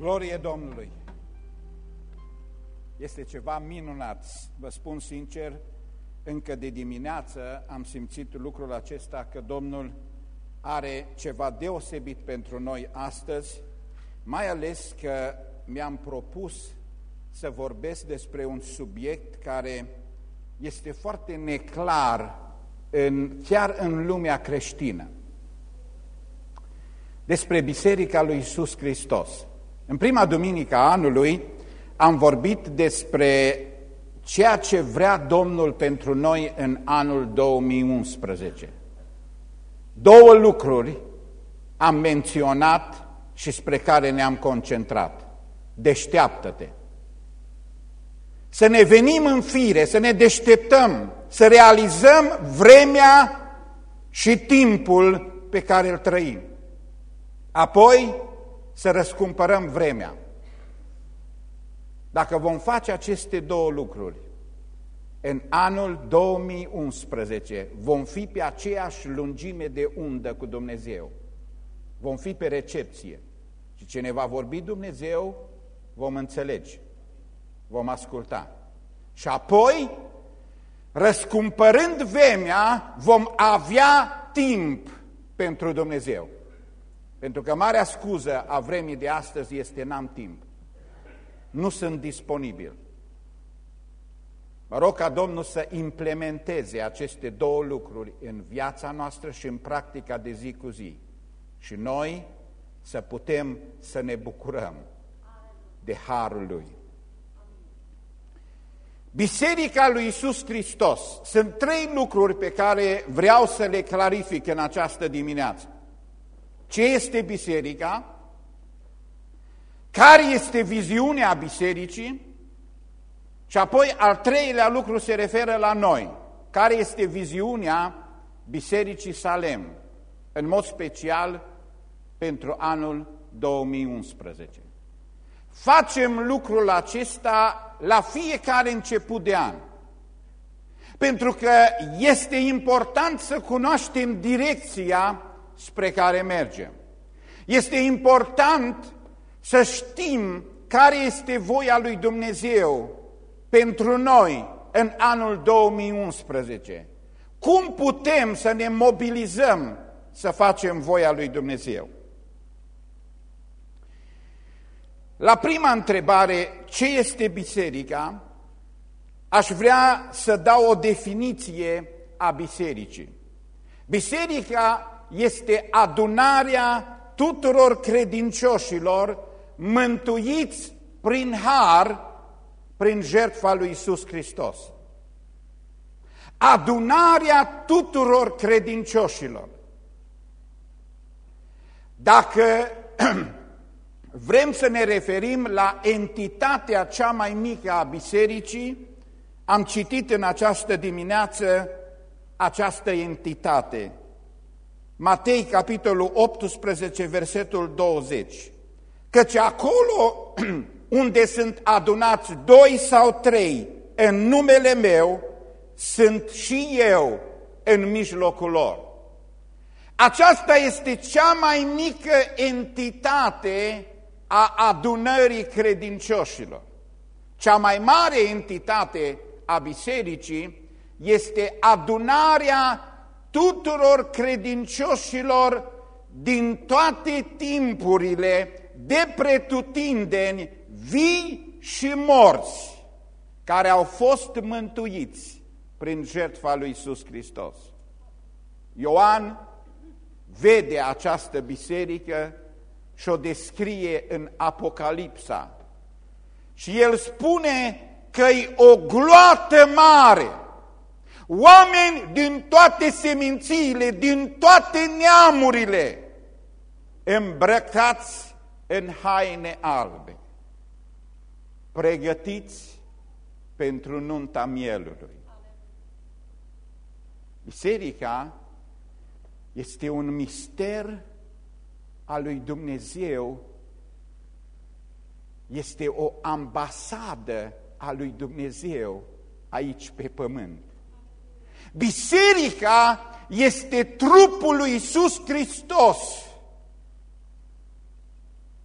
Glorie Domnului! Este ceva minunat, vă spun sincer, încă de dimineață am simțit lucrul acesta că Domnul are ceva deosebit pentru noi astăzi, mai ales că mi-am propus să vorbesc despre un subiect care este foarte neclar în, chiar în lumea creștină. Despre Biserica lui Isus Hristos. În prima duminică a anului am vorbit despre ceea ce vrea Domnul pentru noi în anul 2011. Două lucruri am menționat și spre care ne-am concentrat. Deșteaptă-te! Să ne venim în fire, să ne deșteptăm, să realizăm vremea și timpul pe care îl trăim. Apoi să răscumpărăm vremea. Dacă vom face aceste două lucruri, în anul 2011 vom fi pe aceeași lungime de undă cu Dumnezeu. Vom fi pe recepție. Și ce ne va vorbi Dumnezeu, vom înțelege, vom asculta. Și apoi, răscumpărând vremea, vom avea timp pentru Dumnezeu. Pentru că marea scuză a vremii de astăzi este n-am timp. Nu sunt disponibil. Mă rog ca Domnul să implementeze aceste două lucruri în viața noastră și în practica de zi cu zi. Și noi să putem să ne bucurăm de Harul Lui. Biserica lui Isus Hristos. Sunt trei lucruri pe care vreau să le clarific în această dimineață. Ce este biserica? Care este viziunea bisericii? Și apoi al treilea lucru se referă la noi. Care este viziunea Bisericii Salem, în mod special pentru anul 2011. Facem lucrul acesta la fiecare început de an. Pentru că este important să cunoaștem direcția spre care mergem. Este important să știm care este voia lui Dumnezeu pentru noi în anul 2011. Cum putem să ne mobilizăm să facem voia lui Dumnezeu? La prima întrebare, ce este biserica? Aș vrea să dau o definiție a bisericii. Biserica este adunarea tuturor credincioșilor mântuiți prin har, prin jertfa lui Isus Hristos. Adunarea tuturor credincioșilor. Dacă vrem să ne referim la entitatea cea mai mică a bisericii, am citit în această dimineață această entitate, Matei, capitolul 18, versetul 20. Căci acolo unde sunt adunați doi sau trei în numele meu, sunt și eu în mijlocul lor. Aceasta este cea mai mică entitate a adunării credincioșilor. Cea mai mare entitate a bisericii este adunarea tuturor credincioșilor din toate timpurile, de pretutindeni, vii și morți, care au fost mântuiți prin jertfa lui Iisus Hristos. Ioan vede această biserică și o descrie în Apocalipsa. Și el spune că e o gloată mare Oameni din toate semințiile, din toate neamurile, îmbrăcați în haine albe, pregătiți pentru nunta mielului. Biserica este un mister al lui Dumnezeu, este o ambasadă a lui Dumnezeu aici pe pământ. Biserica este trupul lui Iisus Hristos.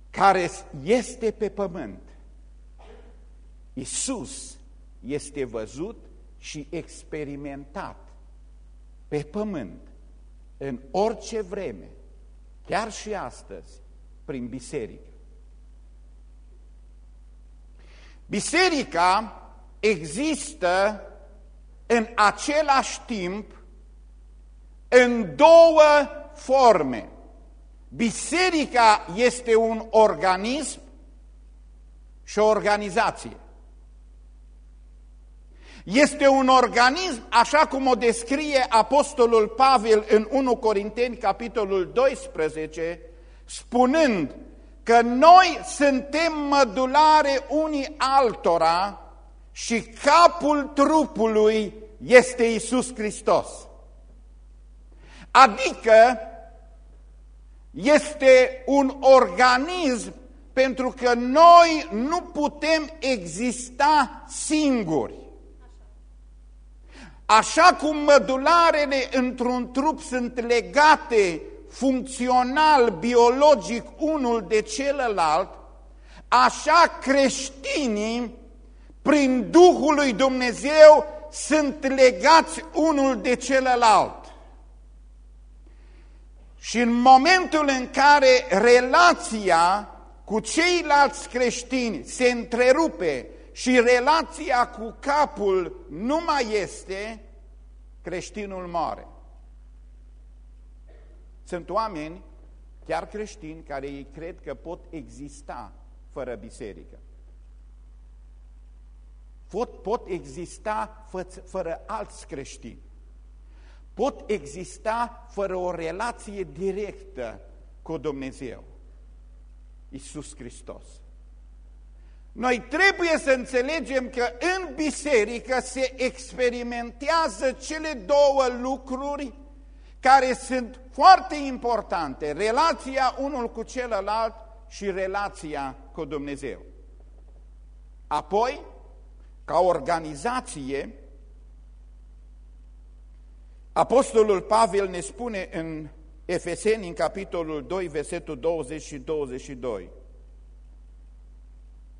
care este pe pământ. Isus este văzut și experimentat pe pământ în orice vreme, chiar și astăzi, prin biserică. Biserica există în același timp în două forme. Biserica este un organism și o organizație. Este un organism, așa cum o descrie Apostolul Pavel în 1 Corinteni, capitolul 12, spunând că noi suntem mădulare unii altora și capul trupului este Isus Hristos. Adică este un organism pentru că noi nu putem exista singuri. Așa cum mădularele într-un trup sunt legate funcțional, biologic, unul de celălalt, așa creștinii, prin Duhul lui Dumnezeu, sunt legați unul de celălalt. Și în momentul în care relația cu ceilalți creștini se întrerupe și relația cu capul nu mai este, creștinul moare. Sunt oameni, chiar creștini, care ei cred că pot exista fără biserică. Pot, pot exista fără alți creștini. Pot exista fără o relație directă cu Dumnezeu. Iisus Hristos. Noi trebuie să înțelegem că în biserică se experimentează cele două lucruri care sunt foarte importante, relația unul cu celălalt și relația cu Dumnezeu. Apoi, ca organizație, Apostolul Pavel ne spune în Efeseni, în capitolul 2, versetul 20 și 22,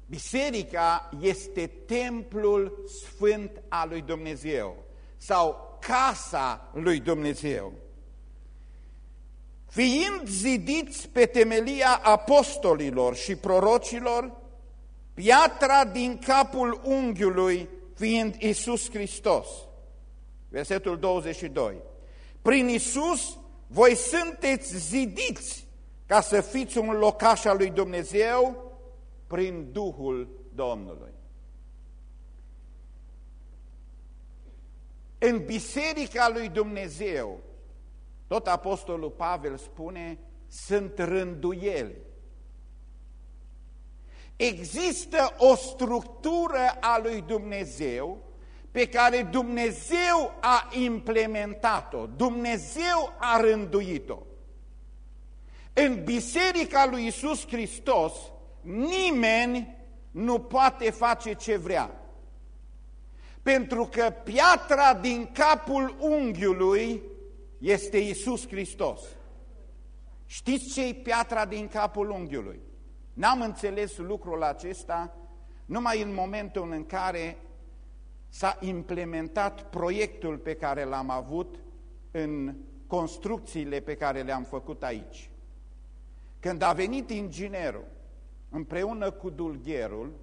Biserica este templul sfânt al lui Dumnezeu sau casa lui Dumnezeu. Fiind zidiți pe temelia apostolilor și prorocilor, piatra din capul unghiului fiind Isus Hristos. Versetul 22. Prin Isus voi sunteți zidiți ca să fiți un locaș al lui Dumnezeu prin Duhul Domnului. În Biserica lui Dumnezeu, tot Apostolul Pavel spune, sunt rânduieli. Există o structură a lui Dumnezeu pe care Dumnezeu a implementat-o, Dumnezeu a rânduit-o. În Biserica lui Isus Hristos, nimeni nu poate face ce vrea. Pentru că piatra din capul unghiului este Isus Hristos. Știți ce e piatra din capul unghiului? N-am înțeles lucrul acesta numai în momentul în care s-a implementat proiectul pe care l-am avut în construcțiile pe care le-am făcut aici. Când a venit inginerul împreună cu dulgherul,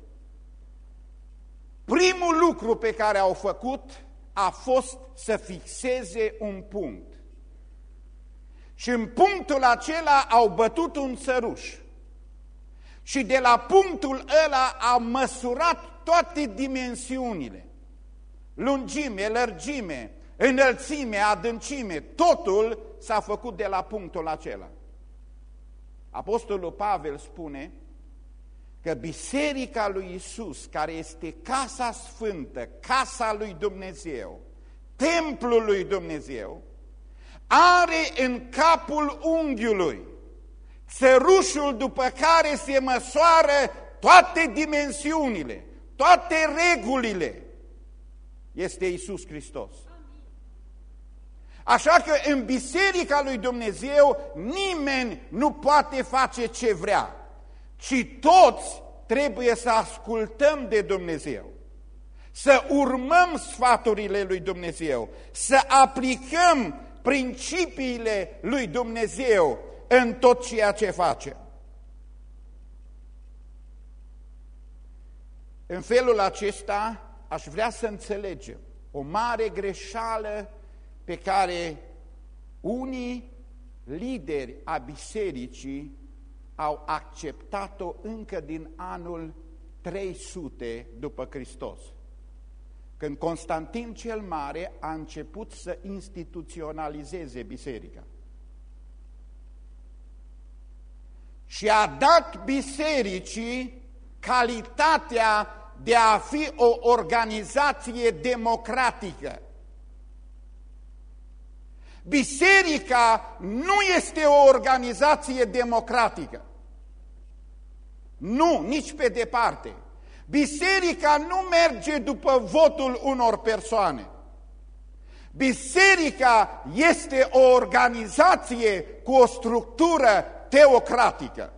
primul lucru pe care au făcut a fost să fixeze un punct. Și în punctul acela au bătut un țăruș. Și de la punctul ăla au măsurat toate dimensiunile. Lungime, lărgime, înălțime, adâncime, totul s-a făcut de la punctul acela. Apostolul Pavel spune că biserica lui Isus, care este casa sfântă, casa lui Dumnezeu, templul lui Dumnezeu, are în capul unghiului țărușul după care se măsoară toate dimensiunile, toate regulile, este Isus Hristos. Așa că în biserica lui Dumnezeu nimeni nu poate face ce vrea ci toți trebuie să ascultăm de Dumnezeu, să urmăm sfaturile lui Dumnezeu, să aplicăm principiile lui Dumnezeu în tot ceea ce facem. În felul acesta aș vrea să înțelegem o mare greșeală pe care unii lideri a bisericii au acceptat-o încă din anul 300 după Hristos, când Constantin cel Mare a început să instituționalizeze biserica. Și a dat bisericii calitatea de a fi o organizație democratică. Biserica nu este o organizație democratică. Nu, nici pe departe. Biserica nu merge după votul unor persoane. Biserica este o organizație cu o structură teocratică.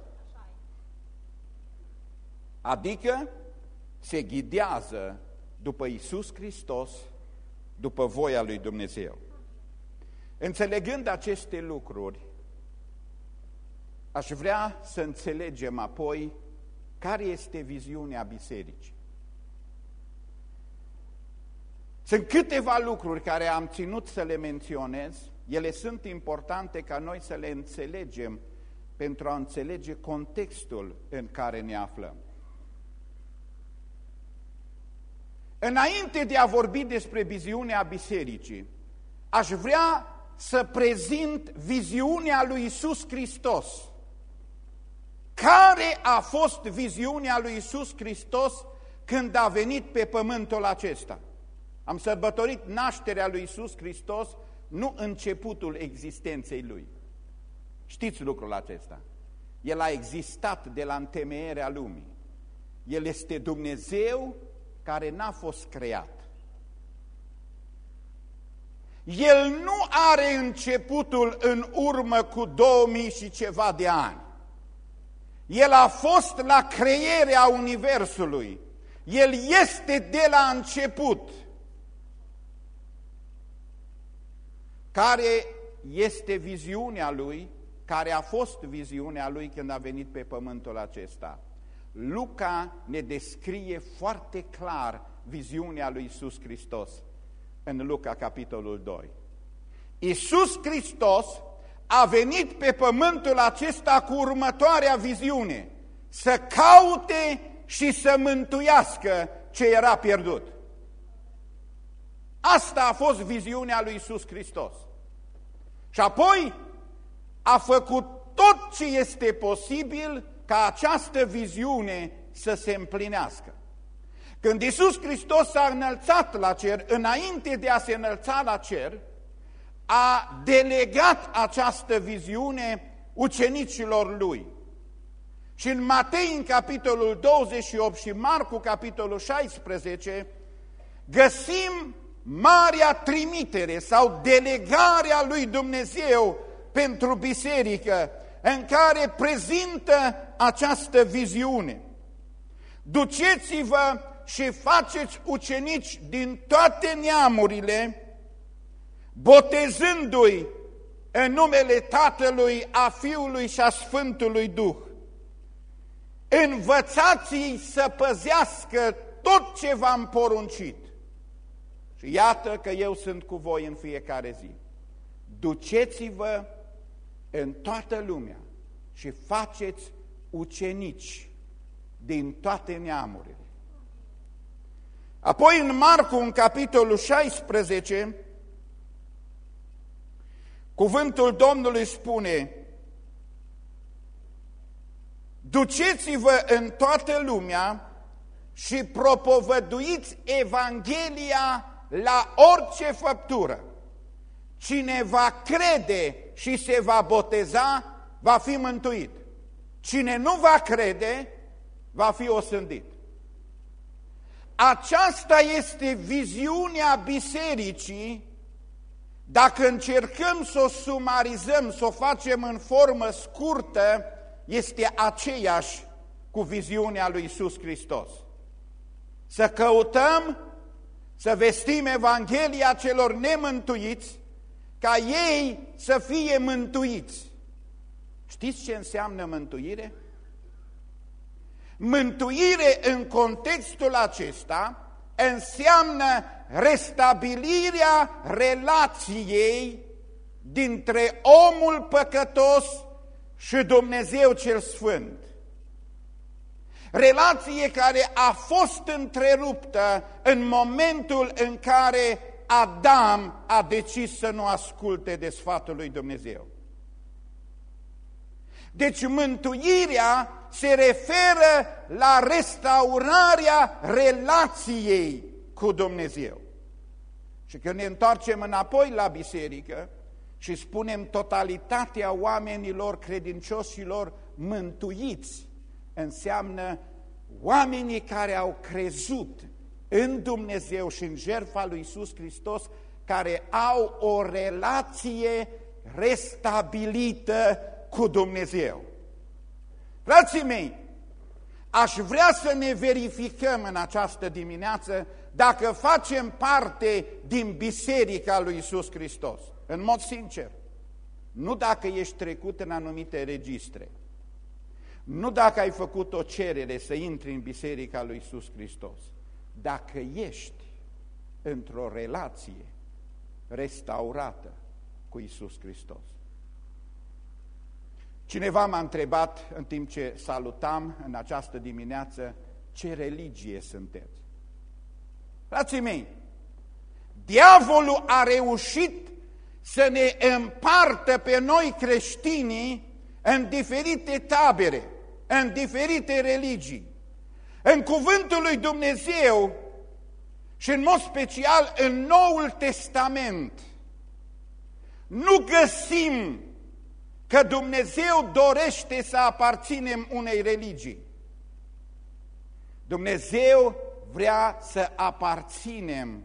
Adică se ghidează după Isus Hristos, după voia lui Dumnezeu. Înțelegând aceste lucruri, aș vrea să înțelegem apoi care este viziunea bisericii. Sunt câteva lucruri care am ținut să le menționez, ele sunt importante ca noi să le înțelegem pentru a înțelege contextul în care ne aflăm. Înainte de a vorbi despre viziunea bisericii, aș vrea să prezint viziunea lui Isus Hristos. Care a fost viziunea lui Isus Hristos când a venit pe pământul acesta? Am sărbătorit nașterea lui Isus Hristos, nu începutul existenței Lui. Știți lucrul acesta? El a existat de la întemeierea lumii. El este Dumnezeu care n-a fost creat. El nu are începutul în urmă cu 2000 și ceva de ani. El a fost la creierea Universului. El este de la început. Care este viziunea lui, care a fost viziunea lui când a venit pe pământul acesta? Luca ne descrie foarte clar viziunea lui Iisus Hristos în Luca, capitolul 2. Iisus Hristos a venit pe pământul acesta cu următoarea viziune, să caute și să mântuiască ce era pierdut. Asta a fost viziunea lui Iisus Hristos. Și apoi a făcut tot ce este posibil ca această viziune să se împlinească. Când Iisus Hristos s-a înălțat la cer, înainte de a se înălța la cer, a delegat această viziune ucenicilor lui. Și în Matei, în capitolul 28 și Marcu, capitolul 16, găsim marea trimitere sau delegarea lui Dumnezeu pentru biserică, în care prezintă această viziune. Duceți-vă și faceți ucenici din toate neamurile, botezându-i în numele Tatălui, a Fiului și a Sfântului Duh. Învățați-i să păzească tot ce v-am poruncit. Și iată că eu sunt cu voi în fiecare zi. Duceți-vă în toată lumea și faceți ucenici din toate neamurile. Apoi în Marcu, în capitolul 16, cuvântul Domnului spune Duceți-vă în toată lumea și propovăduiți Evanghelia la orice făptură. Cine va crede și se va boteza, va fi mântuit. Cine nu va crede, va fi osândit. Aceasta este viziunea bisericii, dacă încercăm să o sumarizăm, să o facem în formă scurtă, este aceeași cu viziunea lui Isus Hristos. Să căutăm să vestim Evanghelia celor nemântuiți, ca ei să fie mântuiți. Știți ce înseamnă mântuire? Mântuire în contextul acesta înseamnă restabilirea relației dintre omul păcătos și Dumnezeu cel Sfânt. Relație care a fost întreruptă în momentul în care Adam a decis să nu asculte de sfatul lui Dumnezeu. Deci mântuirea se referă la restaurarea relației cu Dumnezeu. Și când ne întoarcem înapoi la biserică și spunem totalitatea oamenilor credincioșilor mântuiți, înseamnă oamenii care au crezut în Dumnezeu și în jertfa lui Iisus Hristos, care au o relație restabilită cu Dumnezeu. Frații mei, aș vrea să ne verificăm în această dimineață dacă facem parte din Biserica lui Isus Hristos. În mod sincer, nu dacă ești trecut în anumite registre, nu dacă ai făcut o cerere să intri în Biserica lui Isus Hristos, dacă ești într-o relație restaurată cu Isus Hristos. Cineva m-a întrebat în timp ce salutam în această dimineață ce religie sunteți. Frații mei, diavolul a reușit să ne împartă pe noi creștinii în diferite tabere, în diferite religii. În cuvântul lui Dumnezeu și în mod special în Noul Testament nu găsim că Dumnezeu dorește să aparținem unei religii. Dumnezeu vrea să aparținem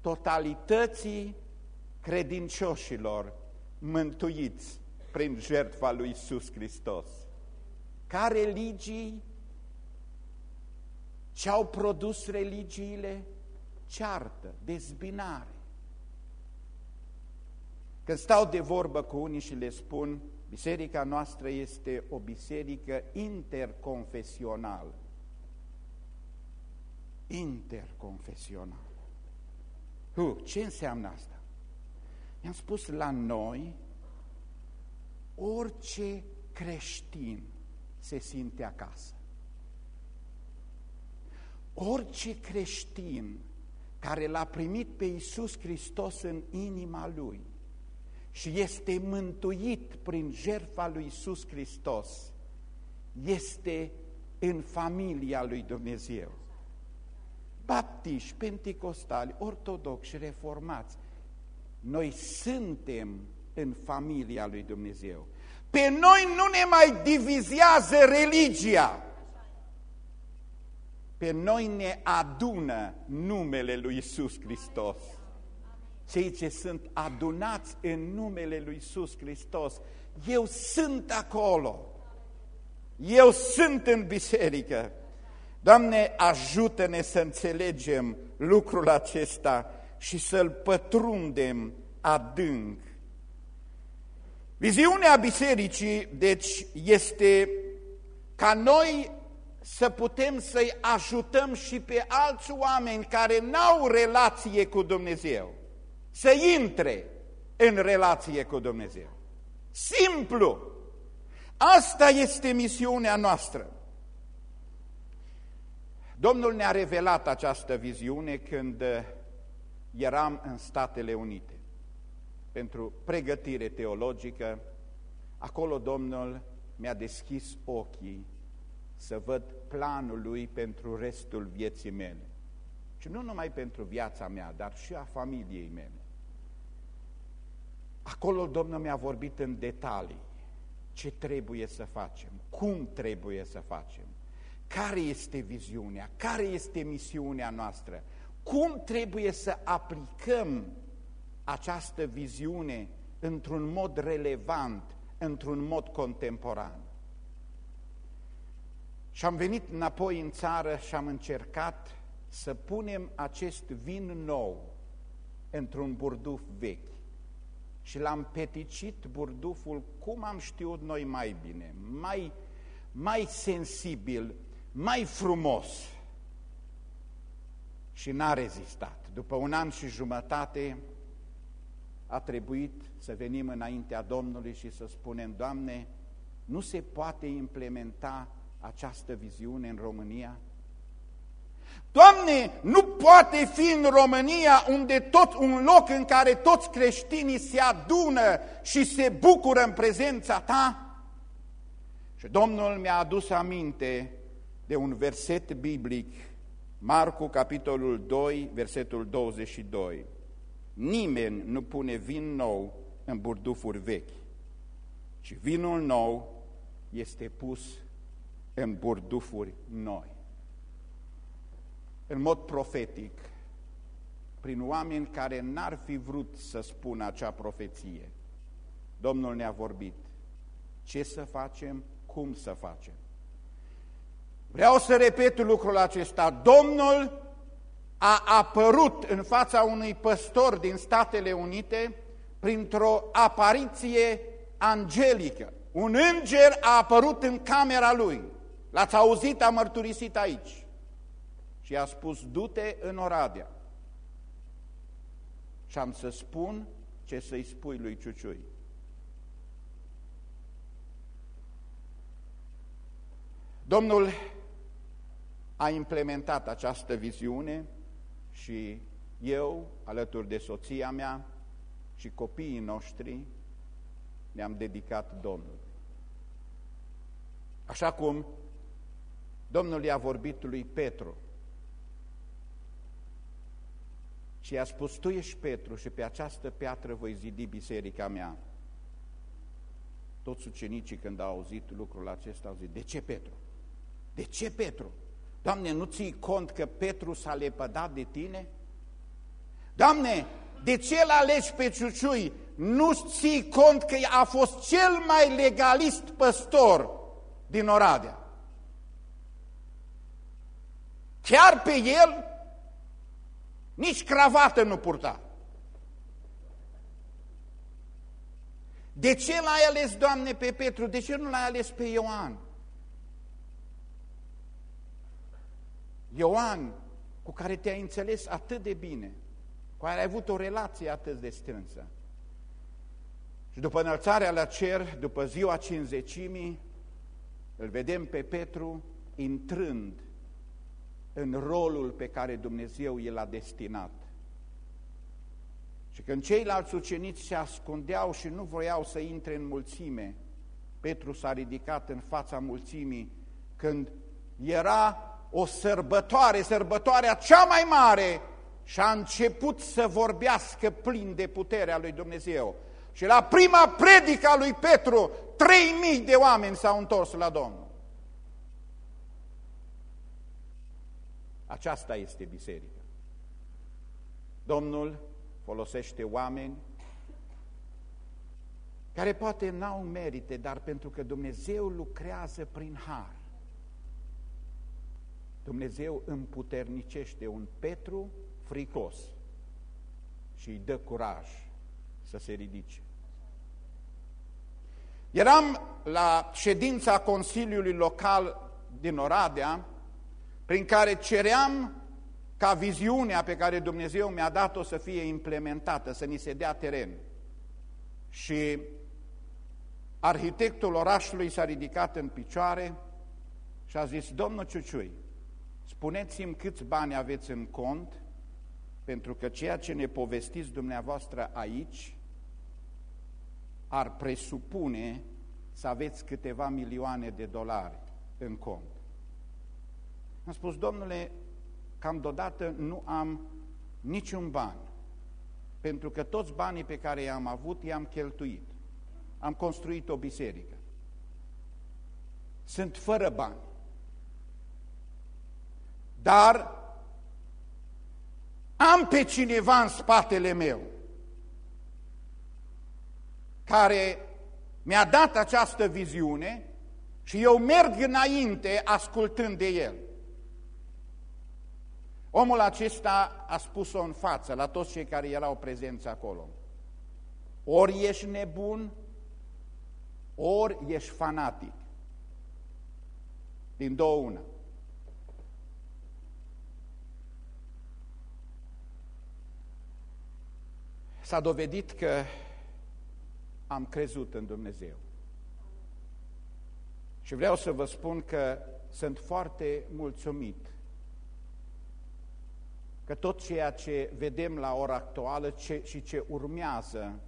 totalității credincioșilor mântuiți prin jertfa lui Iisus Hristos. Ca religii, ce au produs religiile? Ceartă, dezbinare. Când stau de vorbă cu unii și le spun, biserica noastră este o biserică interconfesională. Interconfesională. Hu, ce înseamnă asta? I-am spus la noi, orice creștin se simte acasă. Orice creștin care l-a primit pe Iisus Hristos în inima lui și este mântuit prin jertfa lui Iisus Hristos, este în familia lui Dumnezeu. Baptiști, penticostali, ortodoxi, reformați, noi suntem în familia lui Dumnezeu. Pe noi nu ne mai divizează religia. Pe noi ne adună numele lui Isus Hristos cei ce sunt adunați în numele lui Iisus Hristos. Eu sunt acolo. Eu sunt în biserică. Doamne, ajută-ne să înțelegem lucrul acesta și să-l pătrundem adânc. Viziunea bisericii, deci, este ca noi să putem să-i ajutăm și pe alți oameni care n-au relație cu Dumnezeu să intre în relație cu Dumnezeu. Simplu! Asta este misiunea noastră. Domnul ne-a revelat această viziune când eram în Statele Unite pentru pregătire teologică. Acolo Domnul mi-a deschis ochii să văd planul Lui pentru restul vieții mele. Și nu numai pentru viața mea, dar și a familiei mele. Acolo Domnul mi-a vorbit în detalii ce trebuie să facem, cum trebuie să facem, care este viziunea, care este misiunea noastră, cum trebuie să aplicăm această viziune într-un mod relevant, într-un mod contemporan. Și am venit înapoi în țară și am încercat să punem acest vin nou într-un burduf vechi. Și l-am peticit burduful cum am știut noi mai bine, mai, mai sensibil, mai frumos. Și n-a rezistat. După un an și jumătate a trebuit să venim înaintea Domnului și să spunem, Doamne, nu se poate implementa această viziune în România? Doamne, nu poate fi în România unde tot un loc în care toți creștinii se adună și se bucură în prezența Ta? Și Domnul mi-a adus aminte de un verset biblic, Marcu, capitolul 2, versetul 22. Nimeni nu pune vin nou în burdufuri vechi, ci vinul nou este pus în burdufuri noi. În mod profetic, prin oameni care n-ar fi vrut să spună acea profeție, Domnul ne-a vorbit ce să facem, cum să facem. Vreau să repet lucrul acesta. Domnul a apărut în fața unui păstor din Statele Unite printr-o apariție angelică. Un înger a apărut în camera lui. L-ați auzit, a mărturisit aici. Și a spus, du-te în Oradea. Și am să spun ce să-i spui lui Ciuciui. Domnul a implementat această viziune și eu, alături de soția mea și copiii noștri, ne-am dedicat Domnului. Așa cum Domnul i-a vorbit lui Petru și i-a spus, tu ești Petru și pe această piatră voi zidi biserica mea. Toți ucenicii când au auzit lucrul acesta au zis, de ce Petru? De ce Petru? Doamne, nu ții cont că Petru s-a lepădat de tine? Doamne, de ce l alegi pe Ciuciui? Nu ții cont că a fost cel mai legalist păstor din Oradea. Chiar pe el nici cravată nu purta. De ce l-ai ales, Doamne, pe Petru? De ce nu l-ai ales pe Ioan? Ioan, cu care te-ai înțeles atât de bine, cu care ai avut o relație atât de strânsă. Și după înălțarea la cer, după ziua cinzecimii, îl vedem pe Petru intrând în rolul pe care Dumnezeu i l-a destinat. Și când ceilalți ucenici se ascundeau și nu voiau să intre în mulțime, Petru s-a ridicat în fața mulțimii când era o sărbătoare, sărbătoarea cea mai mare și a început să vorbească plin de puterea lui Dumnezeu. Și la prima predică a lui Petru, 3000 de oameni s-au întors la Domnul. Aceasta este biserica. Domnul folosește oameni care poate n-au merite, dar pentru că Dumnezeu lucrează prin har. Dumnezeu împuternicește un Petru fricos și îi dă curaj să se ridice. Eram la ședința Consiliului Local din Oradea, prin care ceream ca viziunea pe care Dumnezeu mi-a dat-o să fie implementată, să ni se dea teren. Și arhitectul orașului s-a ridicat în picioare și a zis, Domnul Ciuciui, spuneți-mi câți bani aveți în cont, pentru că ceea ce ne povestiți dumneavoastră aici ar presupune să aveți câteva milioane de dolari în cont. Am spus, domnule, cam deodată nu am niciun ban, pentru că toți banii pe care i-am avut i-am cheltuit. Am construit o biserică. Sunt fără bani. Dar am pe cineva în spatele meu care mi-a dat această viziune Și eu merg înainte ascultând de el. Omul acesta a spus-o în față la toți cei care erau prezenți acolo. Ori ești nebun, ori ești fanatic. Din două una. S-a dovedit că am crezut în Dumnezeu. Și vreau să vă spun că sunt foarte mulțumit că tot ceea ce vedem la ora actuală ce, și ce urmează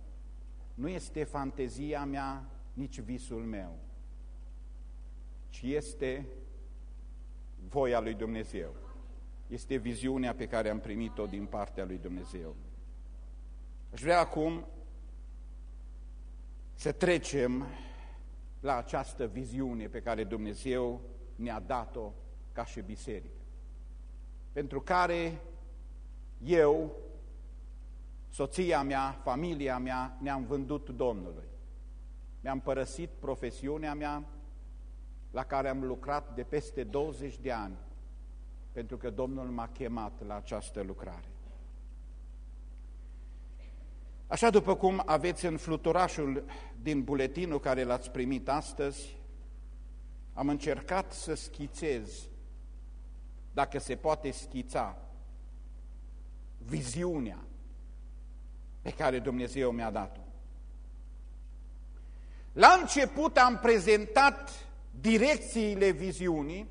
nu este fantezia mea, nici visul meu, ci este voia lui Dumnezeu. Este viziunea pe care am primit-o din partea lui Dumnezeu. Aș vrea acum să trecem la această viziune pe care Dumnezeu ne-a dat-o ca și biserică, pentru care eu, soția mea, familia mea, ne-am vândut Domnului. Mi-am părăsit profesiunea mea la care am lucrat de peste 20 de ani, pentru că Domnul m-a chemat la această lucrare. Așa după cum aveți în fluturașul din buletinul care l-ați primit astăzi, am încercat să schițez, dacă se poate schița, viziunea pe care Dumnezeu mi-a dat-o. La început am prezentat direcțiile viziunii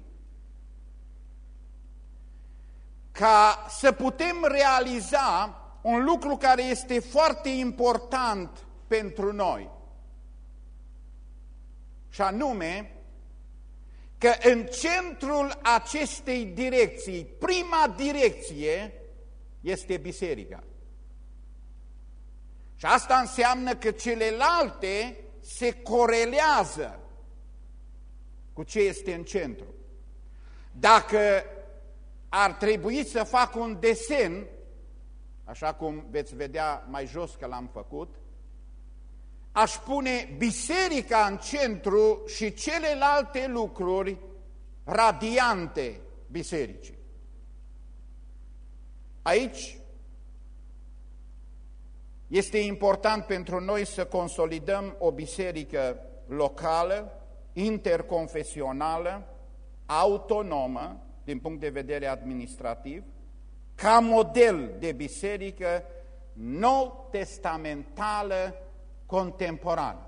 ca să putem realiza un lucru care este foarte important pentru noi. Și anume că în centrul acestei direcții, prima direcție, este biserica. Și asta înseamnă că celelalte se corelează cu ce este în centru. Dacă ar trebui să fac un desen, așa cum veți vedea mai jos că l-am făcut, aș pune biserica în centru și celelalte lucruri radiante bisericii. Aici este important pentru noi să consolidăm o biserică locală, interconfesională, autonomă, din punct de vedere administrativ, ca model de biserică nou testamentală contemporană.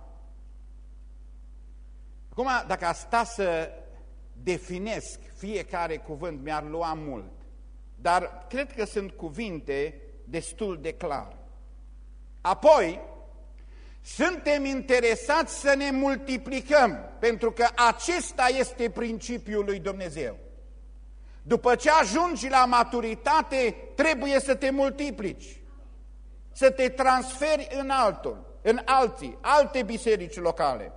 Acum, dacă aș sta să definesc fiecare cuvânt, mi-ar lua mult. Dar cred că sunt cuvinte destul de clare. Apoi, suntem interesați să ne multiplicăm, pentru că acesta este principiul lui Dumnezeu. După ce ajungi la maturitate, trebuie să te multiplici, să te transferi în altul, în alții, alte biserici locale,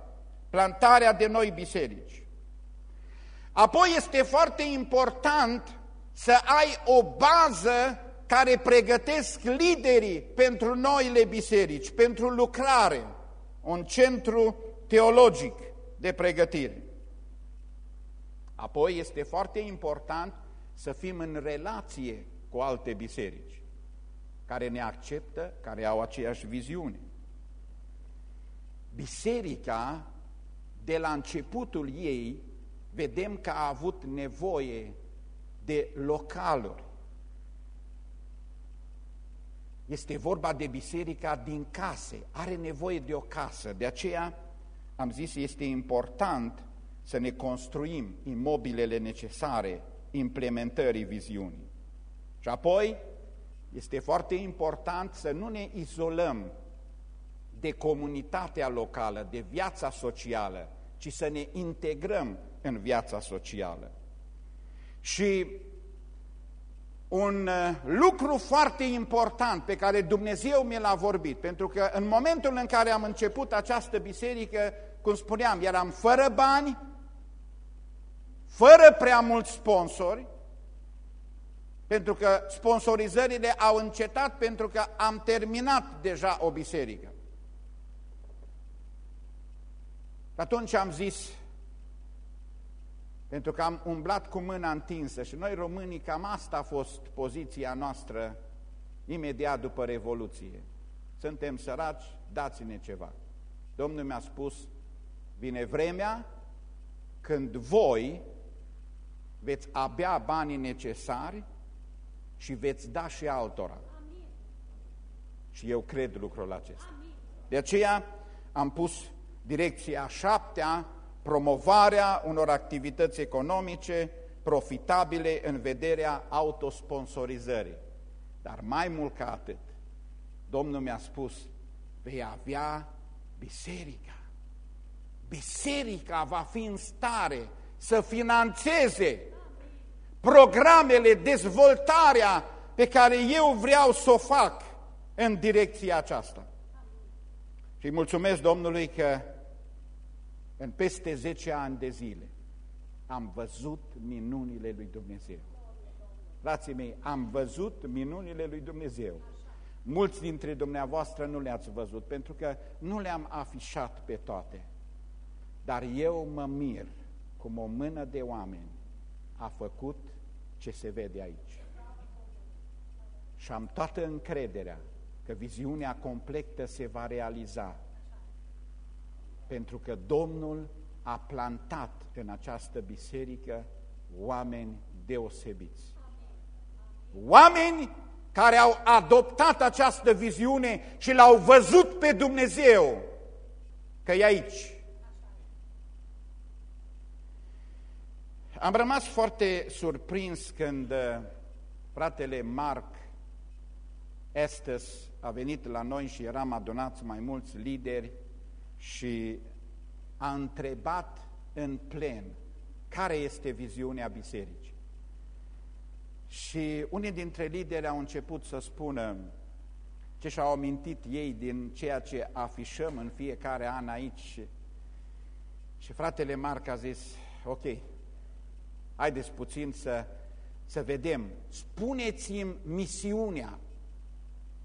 plantarea de noi biserici. Apoi este foarte important să ai o bază care pregătesc liderii pentru noile biserici, pentru lucrare, un centru teologic de pregătire. Apoi este foarte important să fim în relație cu alte biserici care ne acceptă, care au aceeași viziune. Biserica, de la începutul ei, vedem că a avut nevoie de localuri. Este vorba de biserica din case, are nevoie de o casă, de aceea am zis este important să ne construim imobilele necesare implementării viziunii. Și apoi este foarte important să nu ne izolăm de comunitatea locală, de viața socială, ci să ne integrăm în viața socială. Și un uh, lucru foarte important pe care Dumnezeu mi l-a vorbit, pentru că în momentul în care am început această biserică, cum spuneam, eram fără bani, fără prea mulți sponsori, pentru că sponsorizările au încetat pentru că am terminat deja o biserică. Atunci am zis, Pentru că am umblat cu mâna întinsă și noi românii cam asta a fost poziția noastră imediat după Revoluție. Suntem săraci, dați-ne ceva. Domnul mi-a spus, vine vremea când voi veți abia banii necesari și veți da și altora. Amin. Și eu cred lucrul acesta. Amin. De aceea am pus direcția șaptea, promovarea unor activități economice profitabile în vederea autosponsorizării. Dar mai mult ca atât, Domnul mi-a spus, vei avea biserica. Biserica va fi în stare să financeze programele, dezvoltarea pe care eu vreau să o fac în direcția aceasta. Și mulțumesc Domnului că în peste 10 ani de zile am văzut minunile lui Dumnezeu. Frații mei, am văzut minunile lui Dumnezeu. Mulți dintre dumneavoastră nu le-ați văzut, pentru că nu le-am afișat pe toate. Dar eu mă mir cum o mână de oameni a făcut ce se vede aici. Și am toată încrederea că viziunea completă se va realiza, pentru că Domnul a plantat în această biserică oameni deosebiți. Oameni care au adoptat această viziune și l-au văzut pe Dumnezeu că e aici. Am rămas foarte surprins când uh, fratele Marc Estes a venit la noi și eram adunați mai mulți lideri și a întrebat în plen care este viziunea bisericii. Și unii dintre lideri au început să spună ce și-au amintit ei din ceea ce afișăm în fiecare an aici. Și fratele Marc a zis, ok, haideți puțin să, să vedem, spuneți-mi misiunea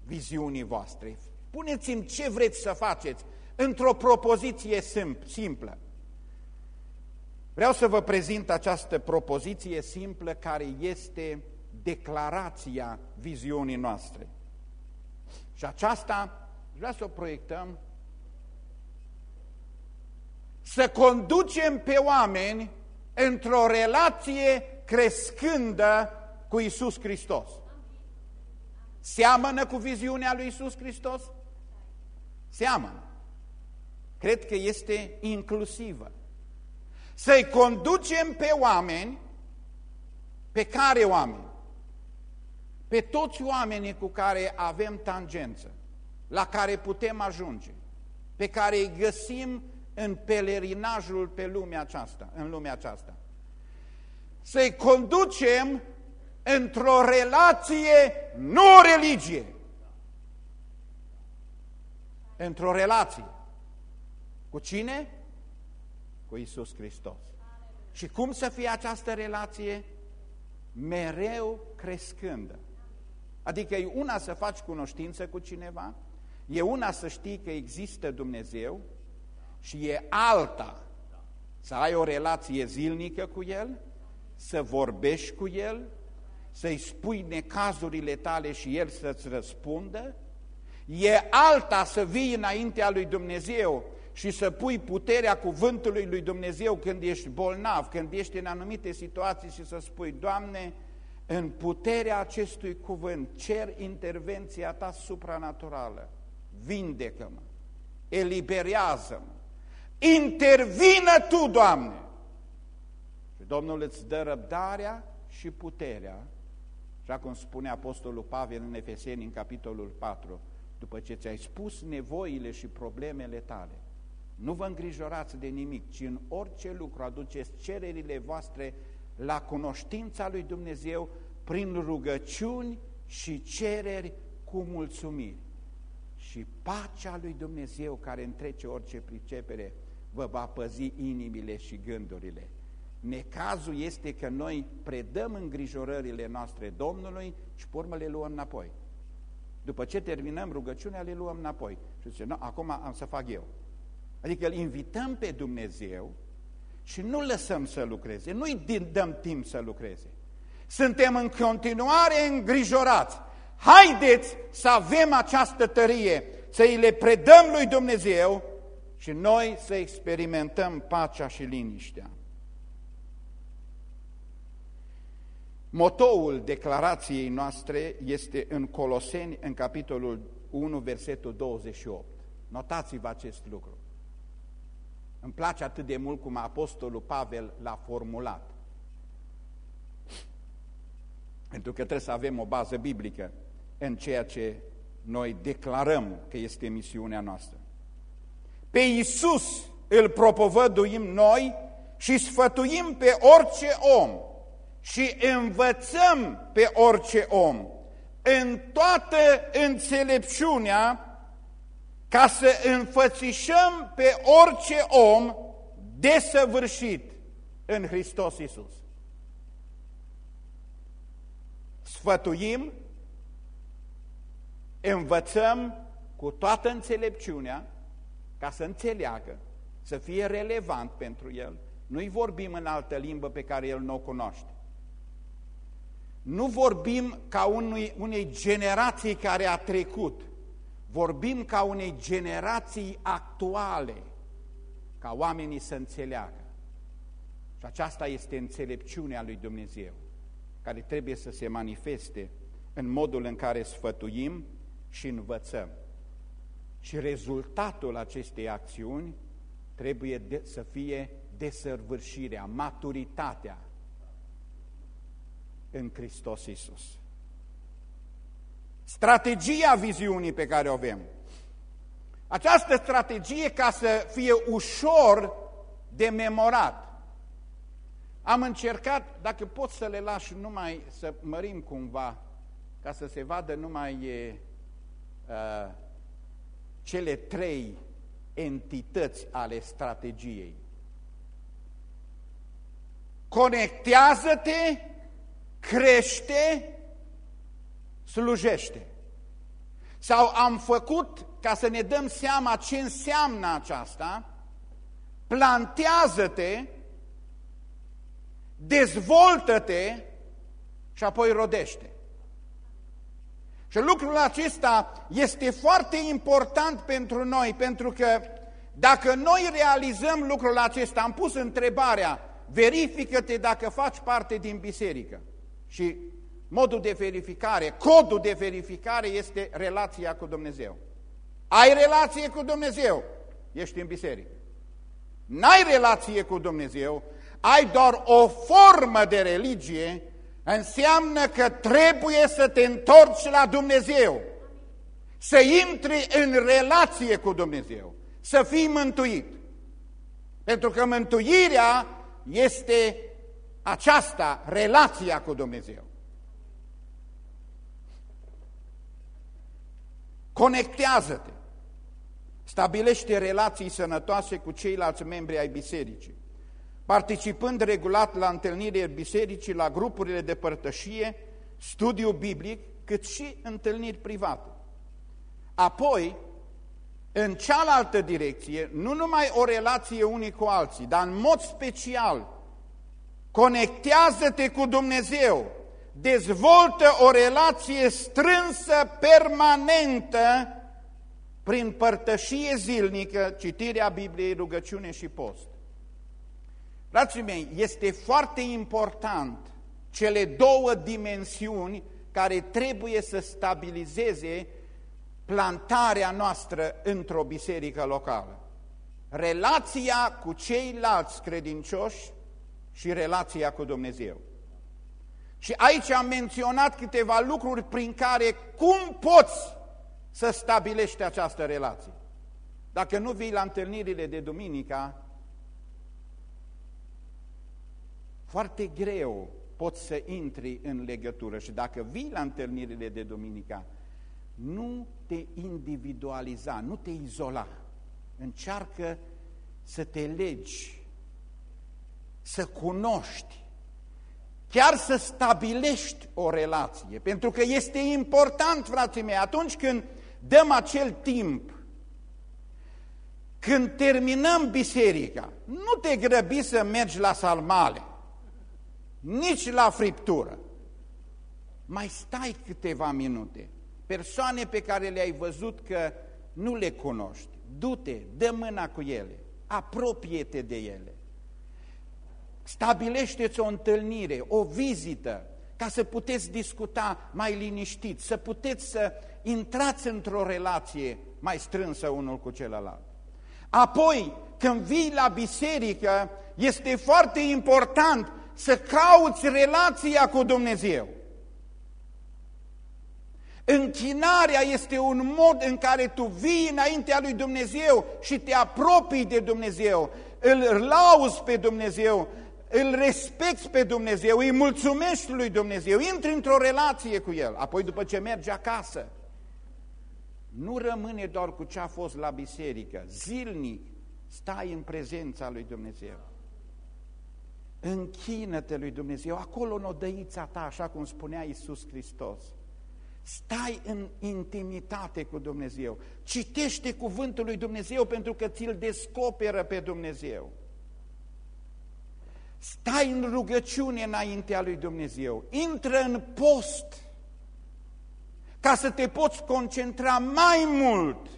viziunii voastre, spuneți-mi ce vreți să faceți într-o propoziție simplă. Vreau să vă prezint această propoziție simplă care este declarația viziunii noastre. Și aceasta vreau să o proiectăm să conducem pe oameni într-o relație crescândă cu Isus Hristos. Seamănă cu viziunea lui Isus Hristos? Seamănă. Cred că este inclusivă. Să-i conducem pe oameni, pe care oameni? Pe toți oamenii cu care avem tangență, la care putem ajunge, pe care îi găsim în pelerinajul pe lumea aceasta, în lumea aceasta. Să-i conducem într-o relație, nu o religie, într-o relație. Cu cine? Cu Isus Hristos. Și cum să fie această relație? Mereu crescândă. Adică e una să faci cunoștință cu cineva, e una să știi că există Dumnezeu și e alta să ai o relație zilnică cu El, să vorbești cu El, să-i spui necazurile tale și El să-ți răspundă, e alta să vii înaintea lui Dumnezeu și să pui puterea cuvântului lui Dumnezeu când ești bolnav, când ești în anumite situații și să spui, Doamne, în puterea acestui cuvânt cer intervenția Ta supranaturală, vindecă-mă, eliberează-mă, intervină Tu, Doamne! Și Domnul îți dă răbdarea și puterea, așa cum spune Apostolul Pavel în Efeseni, în capitolul 4, după ce ți-ai spus nevoile și problemele tale, nu vă îngrijorați de nimic, ci în orice lucru aduceți cererile voastre la cunoștința lui Dumnezeu prin rugăciuni și cereri cu mulțumiri. Și pacea lui Dumnezeu care întrece orice pricepere vă va păzi inimile și gândurile. Necazul este că noi predăm îngrijorările noastre Domnului și pe urmă le luăm înapoi. După ce terminăm rugăciunea, le luăm înapoi. Și zice, nu, acum am să fac eu. Adică îl invităm pe Dumnezeu și nu lăsăm să lucreze, nu-i dăm timp să lucreze. Suntem în continuare îngrijorați. Haideți să avem această tărie, să îi le predăm lui Dumnezeu și noi să experimentăm pacea și liniștea. Motoul declarației noastre este în Coloseni, în capitolul 1, versetul 28. Notați-vă acest lucru. Îmi place atât de mult cum Apostolul Pavel l-a formulat. Pentru că trebuie să avem o bază biblică în ceea ce noi declarăm că este misiunea noastră. Pe Iisus îl propovăduim noi și sfătuim pe orice om și învățăm pe orice om în toată înțelepciunea ca să înfățișăm pe orice om desăvârșit în Hristos Iisus. Sfătuim, învățăm cu toată înțelepciunea ca să înțeleagă, să fie relevant pentru el. Nu-i vorbim în altă limbă pe care el nu o cunoaște. Nu vorbim ca unui, unei generații care a trecut, vorbim ca unei generații actuale, ca oamenii să înțeleagă. Și aceasta este înțelepciunea lui Dumnezeu, care trebuie să se manifeste în modul în care sfătuim și învățăm. Și rezultatul acestei acțiuni trebuie de, să fie desăvârșirea, maturitatea în Hristos Iisus. Strategia viziunii pe care o avem. Această strategie ca să fie ușor de memorat. Am încercat, dacă pot să le las numai, să mărim cumva, ca să se vadă numai e, uh, cele trei entități ale strategiei. Conectează-te, crește, slujește. Sau am făcut, ca să ne dăm seama ce înseamnă aceasta, plantează-te, dezvoltă-te și apoi rodește. Și lucrul acesta este foarte important pentru noi, pentru că dacă noi realizăm lucrul acesta, am pus întrebarea, verifică-te dacă faci parte din biserică. Și modul de verificare, codul de verificare este relația cu Dumnezeu. Ai relație cu Dumnezeu, ești în biserică. N-ai relație cu Dumnezeu, ai doar o formă de religie, înseamnă că trebuie să te întorci la Dumnezeu, să intri în relație cu Dumnezeu, să fii mântuit. Pentru că mântuirea este aceasta, relația cu Dumnezeu. Conectează-te. Stabilește relații sănătoase cu ceilalți membri ai bisericii. Participând regulat la întâlnirile bisericii, la grupurile de părtășie, studiu biblic, cât și întâlniri private. Apoi, în cealaltă direcție, nu numai o relație unii cu alții, dar în mod special, conectează-te cu Dumnezeu, dezvoltă o relație strânsă, permanentă, prin părtășie zilnică, citirea Bibliei, rugăciune și post. Frații mei, este foarte important cele două dimensiuni care trebuie să stabilizeze plantarea noastră într-o biserică locală. Relația cu ceilalți credincioși și relația cu Dumnezeu. Și aici am menționat câteva lucruri prin care cum poți să stabilești această relație. Dacă nu vii la întâlnirile de duminica, foarte greu poți să intri în legătură și dacă vii la întâlnirile de duminica, nu te individualiza, nu te izola. Încearcă să te legi, să cunoști, chiar să stabilești o relație, pentru că este important, frații mei, atunci când dăm acel timp când terminăm biserica, nu te grăbi să mergi la salmale, nici la friptură. Mai stai câteva minute. Persoane pe care le-ai văzut că nu le cunoști, du-te, dă mâna cu ele, apropie-te de ele. Stabilește-ți o întâlnire, o vizită, ca să puteți discuta mai liniștit, să puteți să intrați într-o relație mai strânsă unul cu celălalt. Apoi, când vii la biserică, este foarte important să cauți relația cu Dumnezeu. Închinarea este un mod în care tu vii înaintea lui Dumnezeu și te apropii de Dumnezeu, îl lauzi pe Dumnezeu, îl respecti pe Dumnezeu, îi mulțumești lui Dumnezeu, intri într-o relație cu El, apoi după ce mergi acasă, nu rămâne doar cu ce a fost la biserică, zilnic stai în prezența lui Dumnezeu. Închină-te lui Dumnezeu, acolo în odăița ta, așa cum spunea Iisus Hristos. Stai în intimitate cu Dumnezeu, citește cuvântul lui Dumnezeu pentru că ți-l descoperă pe Dumnezeu. Stai în rugăciune înaintea lui Dumnezeu, intră în post ca să te poți concentra mai mult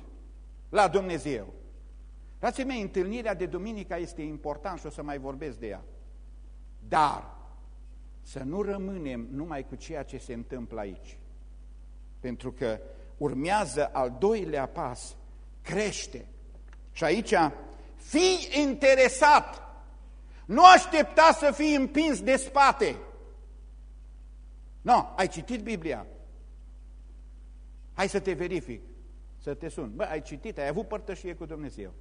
la Dumnezeu. Frații mei, întâlnirea de duminica este important și o să mai vorbesc de ea. Dar să nu rămânem numai cu ceea ce se întâmplă aici. Pentru că urmează al doilea pas, crește. Și aici, fii interesat. Nu aștepta să fii împins de spate. Nu, no, ai citit Biblia. Hai să te verific, să te sun. Bă, ai citit, ai avut părtășie cu Dumnezeu.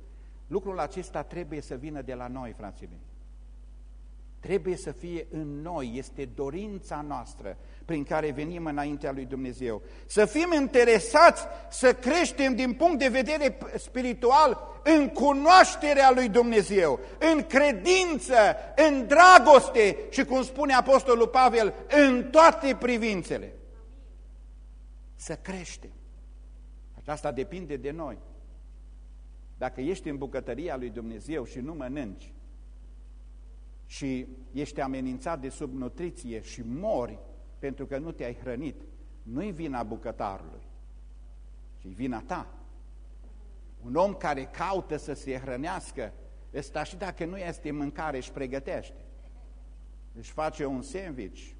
Lucrul acesta trebuie să vină de la noi, frații mei. Trebuie să fie în noi, este dorința noastră prin care venim înaintea lui Dumnezeu. Să fim interesați să creștem din punct de vedere spiritual în cunoașterea lui Dumnezeu, în credință, în dragoste și, cum spune Apostolul Pavel, în toate privințele. Să creștem. Aceasta depinde de noi. Dacă ești în bucătăria lui Dumnezeu și nu mănânci și ești amenințat de subnutriție și mori pentru că nu te-ai hrănit, nu-i vina bucătarului, ci vina ta. Un om care caută să se hrănească, ăsta și dacă nu este mâncare își pregătește. Își face un sandwich.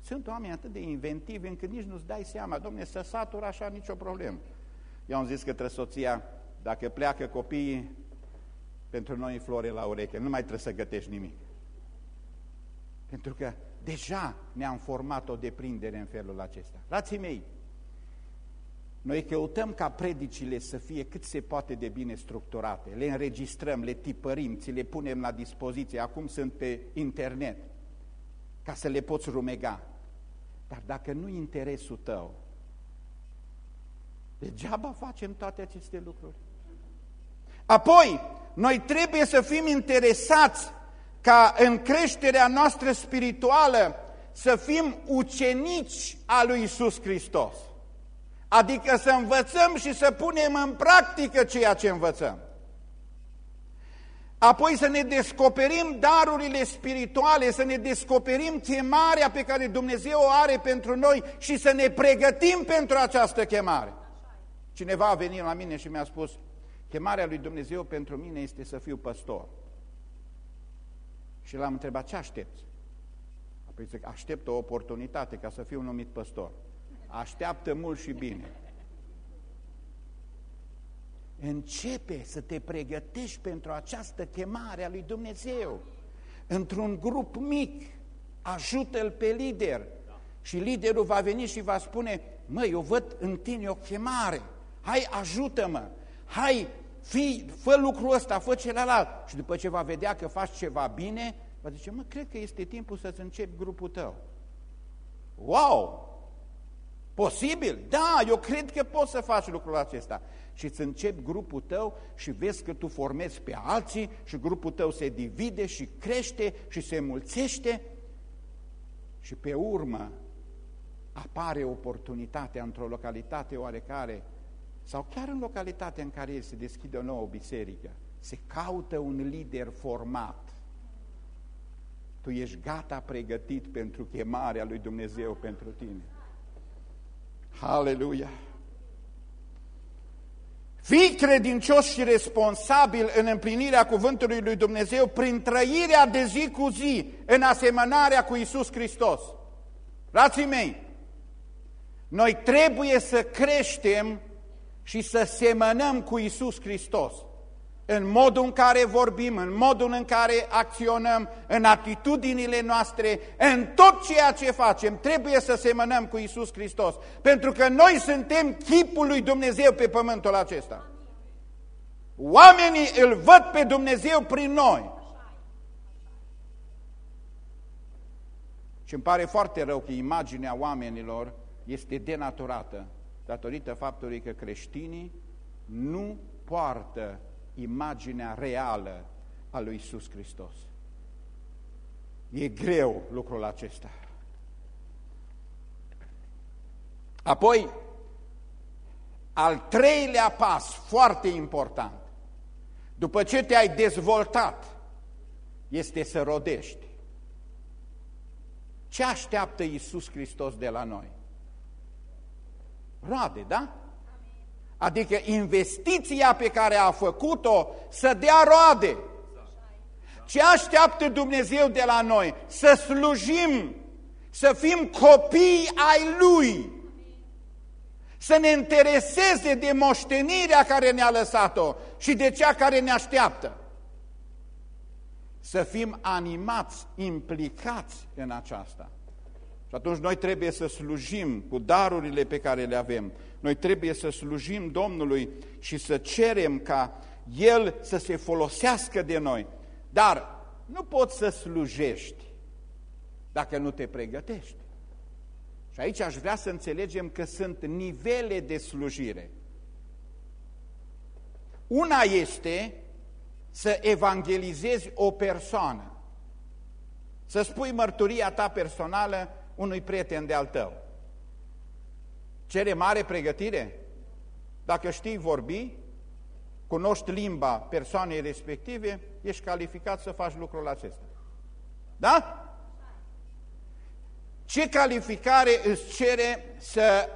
Sunt oameni atât de inventivi încât nici nu-ți dai seama, domne, să satură așa nicio problemă. Eu am zis către soția, dacă pleacă copiii, pentru noi flore la ureche, nu mai trebuie să gătești nimic. Pentru că deja ne-am format o deprindere în felul acesta. Frații mei, noi căutăm ca predicile să fie cât se poate de bine structurate, le înregistrăm, le tipărim, ți le punem la dispoziție, acum sunt pe internet, ca să le poți rumega. Dar dacă nu interesul tău, degeaba facem toate aceste lucruri. Apoi, noi trebuie să fim interesați ca în creșterea noastră spirituală să fim ucenici a lui Isus Hristos. Adică să învățăm și să punem în practică ceea ce învățăm. Apoi să ne descoperim darurile spirituale, să ne descoperim chemarea pe care Dumnezeu o are pentru noi și să ne pregătim pentru această chemare. Cineva a venit la mine și mi-a spus, Chemarea lui Dumnezeu pentru mine este să fiu păstor. Și l-am întrebat, ce aștepți? Apoi zic, aștept o oportunitate ca să fiu numit păstor. Așteaptă mult și bine. Începe să te pregătești pentru această chemare a lui Dumnezeu. Într-un grup mic, ajută-l pe lider. Și liderul va veni și va spune, măi, eu văd în tine o chemare, hai ajută-mă, hai fii, fă lucrul ăsta, fă celălalt. Și după ce va vedea că faci ceva bine, va zice, mă, cred că este timpul să-ți începi grupul tău. Wow! Posibil? Da, eu cred că poți să faci lucrul acesta. Și îți începi grupul tău și vezi că tu formezi pe alții și grupul tău se divide și crește și se mulțește și pe urmă apare oportunitatea într-o localitate oarecare sau chiar în localitatea în care se deschide o nouă biserică, se caută un lider format. Tu ești gata pregătit pentru chemarea lui Dumnezeu pentru tine. Haleluia! Fii credincios și responsabil în împlinirea cuvântului lui Dumnezeu prin trăirea de zi cu zi în asemănarea cu Isus Hristos. Frații mei, noi trebuie să creștem și să semănăm cu Isus Hristos în modul în care vorbim, în modul în care acționăm, în atitudinile noastre, în tot ceea ce facem, trebuie să semănăm cu Isus Hristos, pentru că noi suntem chipul lui Dumnezeu pe pământul acesta. Oamenii îl văd pe Dumnezeu prin noi. Și îmi pare foarte rău că imaginea oamenilor este denaturată datorită faptului că creștinii nu poartă imaginea reală a lui Isus Hristos. E greu lucrul acesta. Apoi, al treilea pas, foarte important, după ce te-ai dezvoltat, este să rodești. Ce așteaptă Iisus Hristos de la noi? Roade, da? Adică investiția pe care a făcut-o să dea roade. Ce așteaptă Dumnezeu de la noi? Să slujim, să fim copii ai Lui, să ne intereseze de moștenirea care ne-a lăsat-o și de cea care ne așteaptă. Să fim animați, implicați în aceasta. Și atunci noi trebuie să slujim cu darurile pe care le avem. Noi trebuie să slujim Domnului și să cerem ca El să se folosească de noi. Dar nu poți să slujești dacă nu te pregătești. Și aici aș vrea să înțelegem că sunt nivele de slujire. Una este să evangelizezi o persoană, să spui mărturia ta personală unui prieten de-al tău. Cere mare pregătire? Dacă știi vorbi, cunoști limba persoanei respective, ești calificat să faci lucrul acesta. Da? Ce calificare îți cere să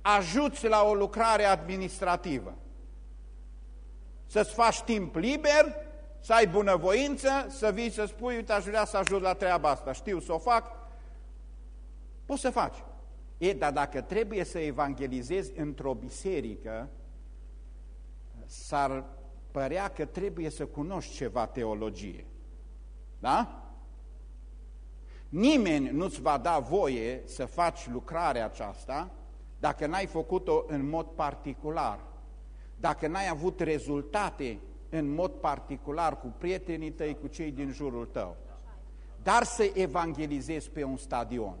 ajuți la o lucrare administrativă? Să-ți faci timp liber, să ai bunăvoință, să vii să spui, uite, aș vrea să ajut la treaba asta, știu să o fac, poți să faci. E, dar dacă trebuie să evangelizezi într-o biserică, s-ar părea că trebuie să cunoști ceva teologie. Da? Nimeni nu-ți va da voie să faci lucrarea aceasta dacă n-ai făcut-o în mod particular, dacă n-ai avut rezultate în mod particular cu prietenii tăi, cu cei din jurul tău. Dar să evangelizezi pe un stadion.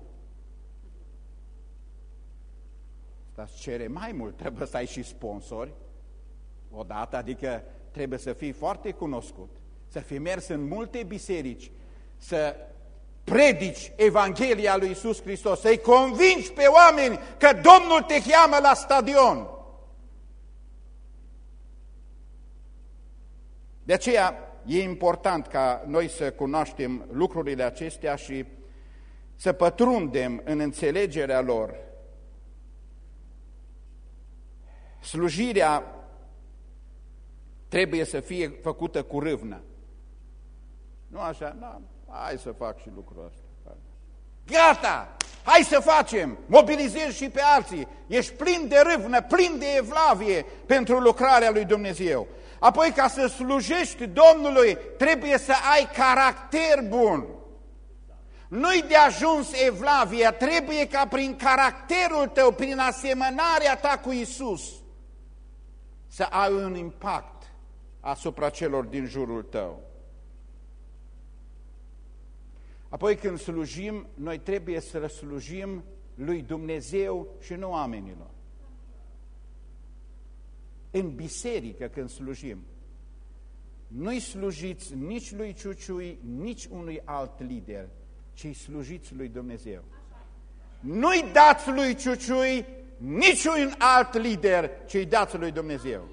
Asta îți cere mai mult, trebuie să ai și sponsori, odată, adică trebuie să fii foarte cunoscut, să fii mers în multe biserici, să predici Evanghelia lui Isus Hristos, să-i convingi pe oameni că Domnul te cheamă la stadion. De aceea e important ca noi să cunoaștem lucrurile acestea și să pătrundem în înțelegerea lor. Slujirea trebuie să fie făcută cu râvnă. Nu așa, da, hai să fac și lucrul ăsta. Gata! Hai să facem! Mobilizezi și pe alții! Ești plin de râvnă, plin de evlavie pentru lucrarea lui Dumnezeu. Apoi, ca să slujești Domnului, trebuie să ai caracter bun. Nu-i de ajuns evlavia, trebuie ca prin caracterul tău, prin asemănarea ta cu Isus, să ai un impact asupra celor din jurul tău. Apoi când slujim, noi trebuie să slujim lui Dumnezeu și nu oamenilor. În biserică când slujim, nu-i slujiți nici lui Ciuciui, nici unui alt lider, ci slujiți lui Dumnezeu. Nu-i dați lui Ciuciui niciun alt lider ce-i dați lui Dumnezeu.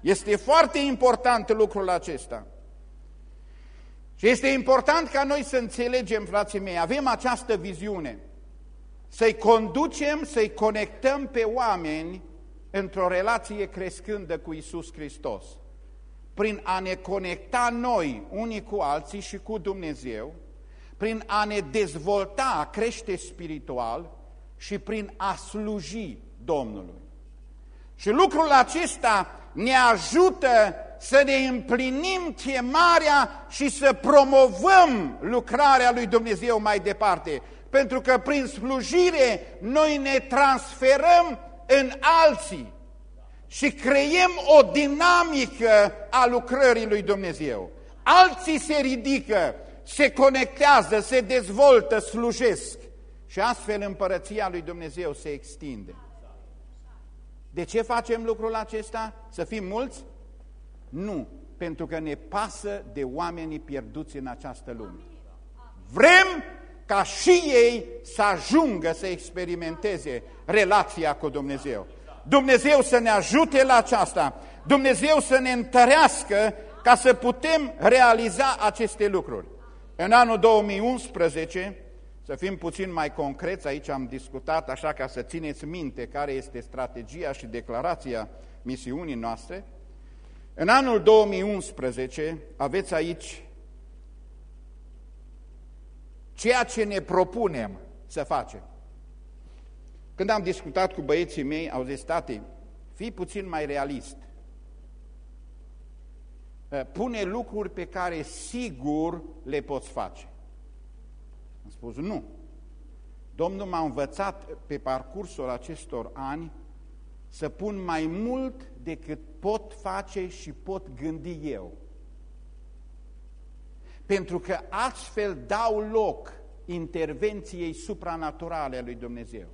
Este foarte important lucrul acesta. Și este important ca noi să înțelegem, frații mei, avem această viziune, să-i conducem, să-i conectăm pe oameni într-o relație crescândă cu Isus Hristos, prin a ne conecta noi unii cu alții și cu Dumnezeu, prin a ne dezvolta, a crește spiritual și prin a sluji Domnului. Și lucrul acesta ne ajută să ne împlinim chemarea și să promovăm lucrarea lui Dumnezeu mai departe. Pentru că prin slujire noi ne transferăm în alții și creiem o dinamică a lucrării lui Dumnezeu. Alții se ridică, se conectează, se dezvoltă, slujesc și astfel împărăția lui Dumnezeu se extinde. De ce facem lucrul acesta? Să fim mulți? Nu, pentru că ne pasă de oamenii pierduți în această lume. Vrem ca și ei să ajungă să experimenteze relația cu Dumnezeu. Dumnezeu să ne ajute la aceasta, Dumnezeu să ne întărească ca să putem realiza aceste lucruri. În anul 2011, să fim puțin mai concreți, aici am discutat așa ca să țineți minte care este strategia și declarația misiunii noastre, în anul 2011 aveți aici ceea ce ne propunem să facem. Când am discutat cu băieții mei, au zis, tati, fii puțin mai realist. Pune lucruri pe care sigur le poți face. Am spus, nu. Domnul m-a învățat pe parcursul acestor ani să pun mai mult decât pot face și pot gândi eu. Pentru că astfel dau loc intervenției supranaturale a lui Dumnezeu.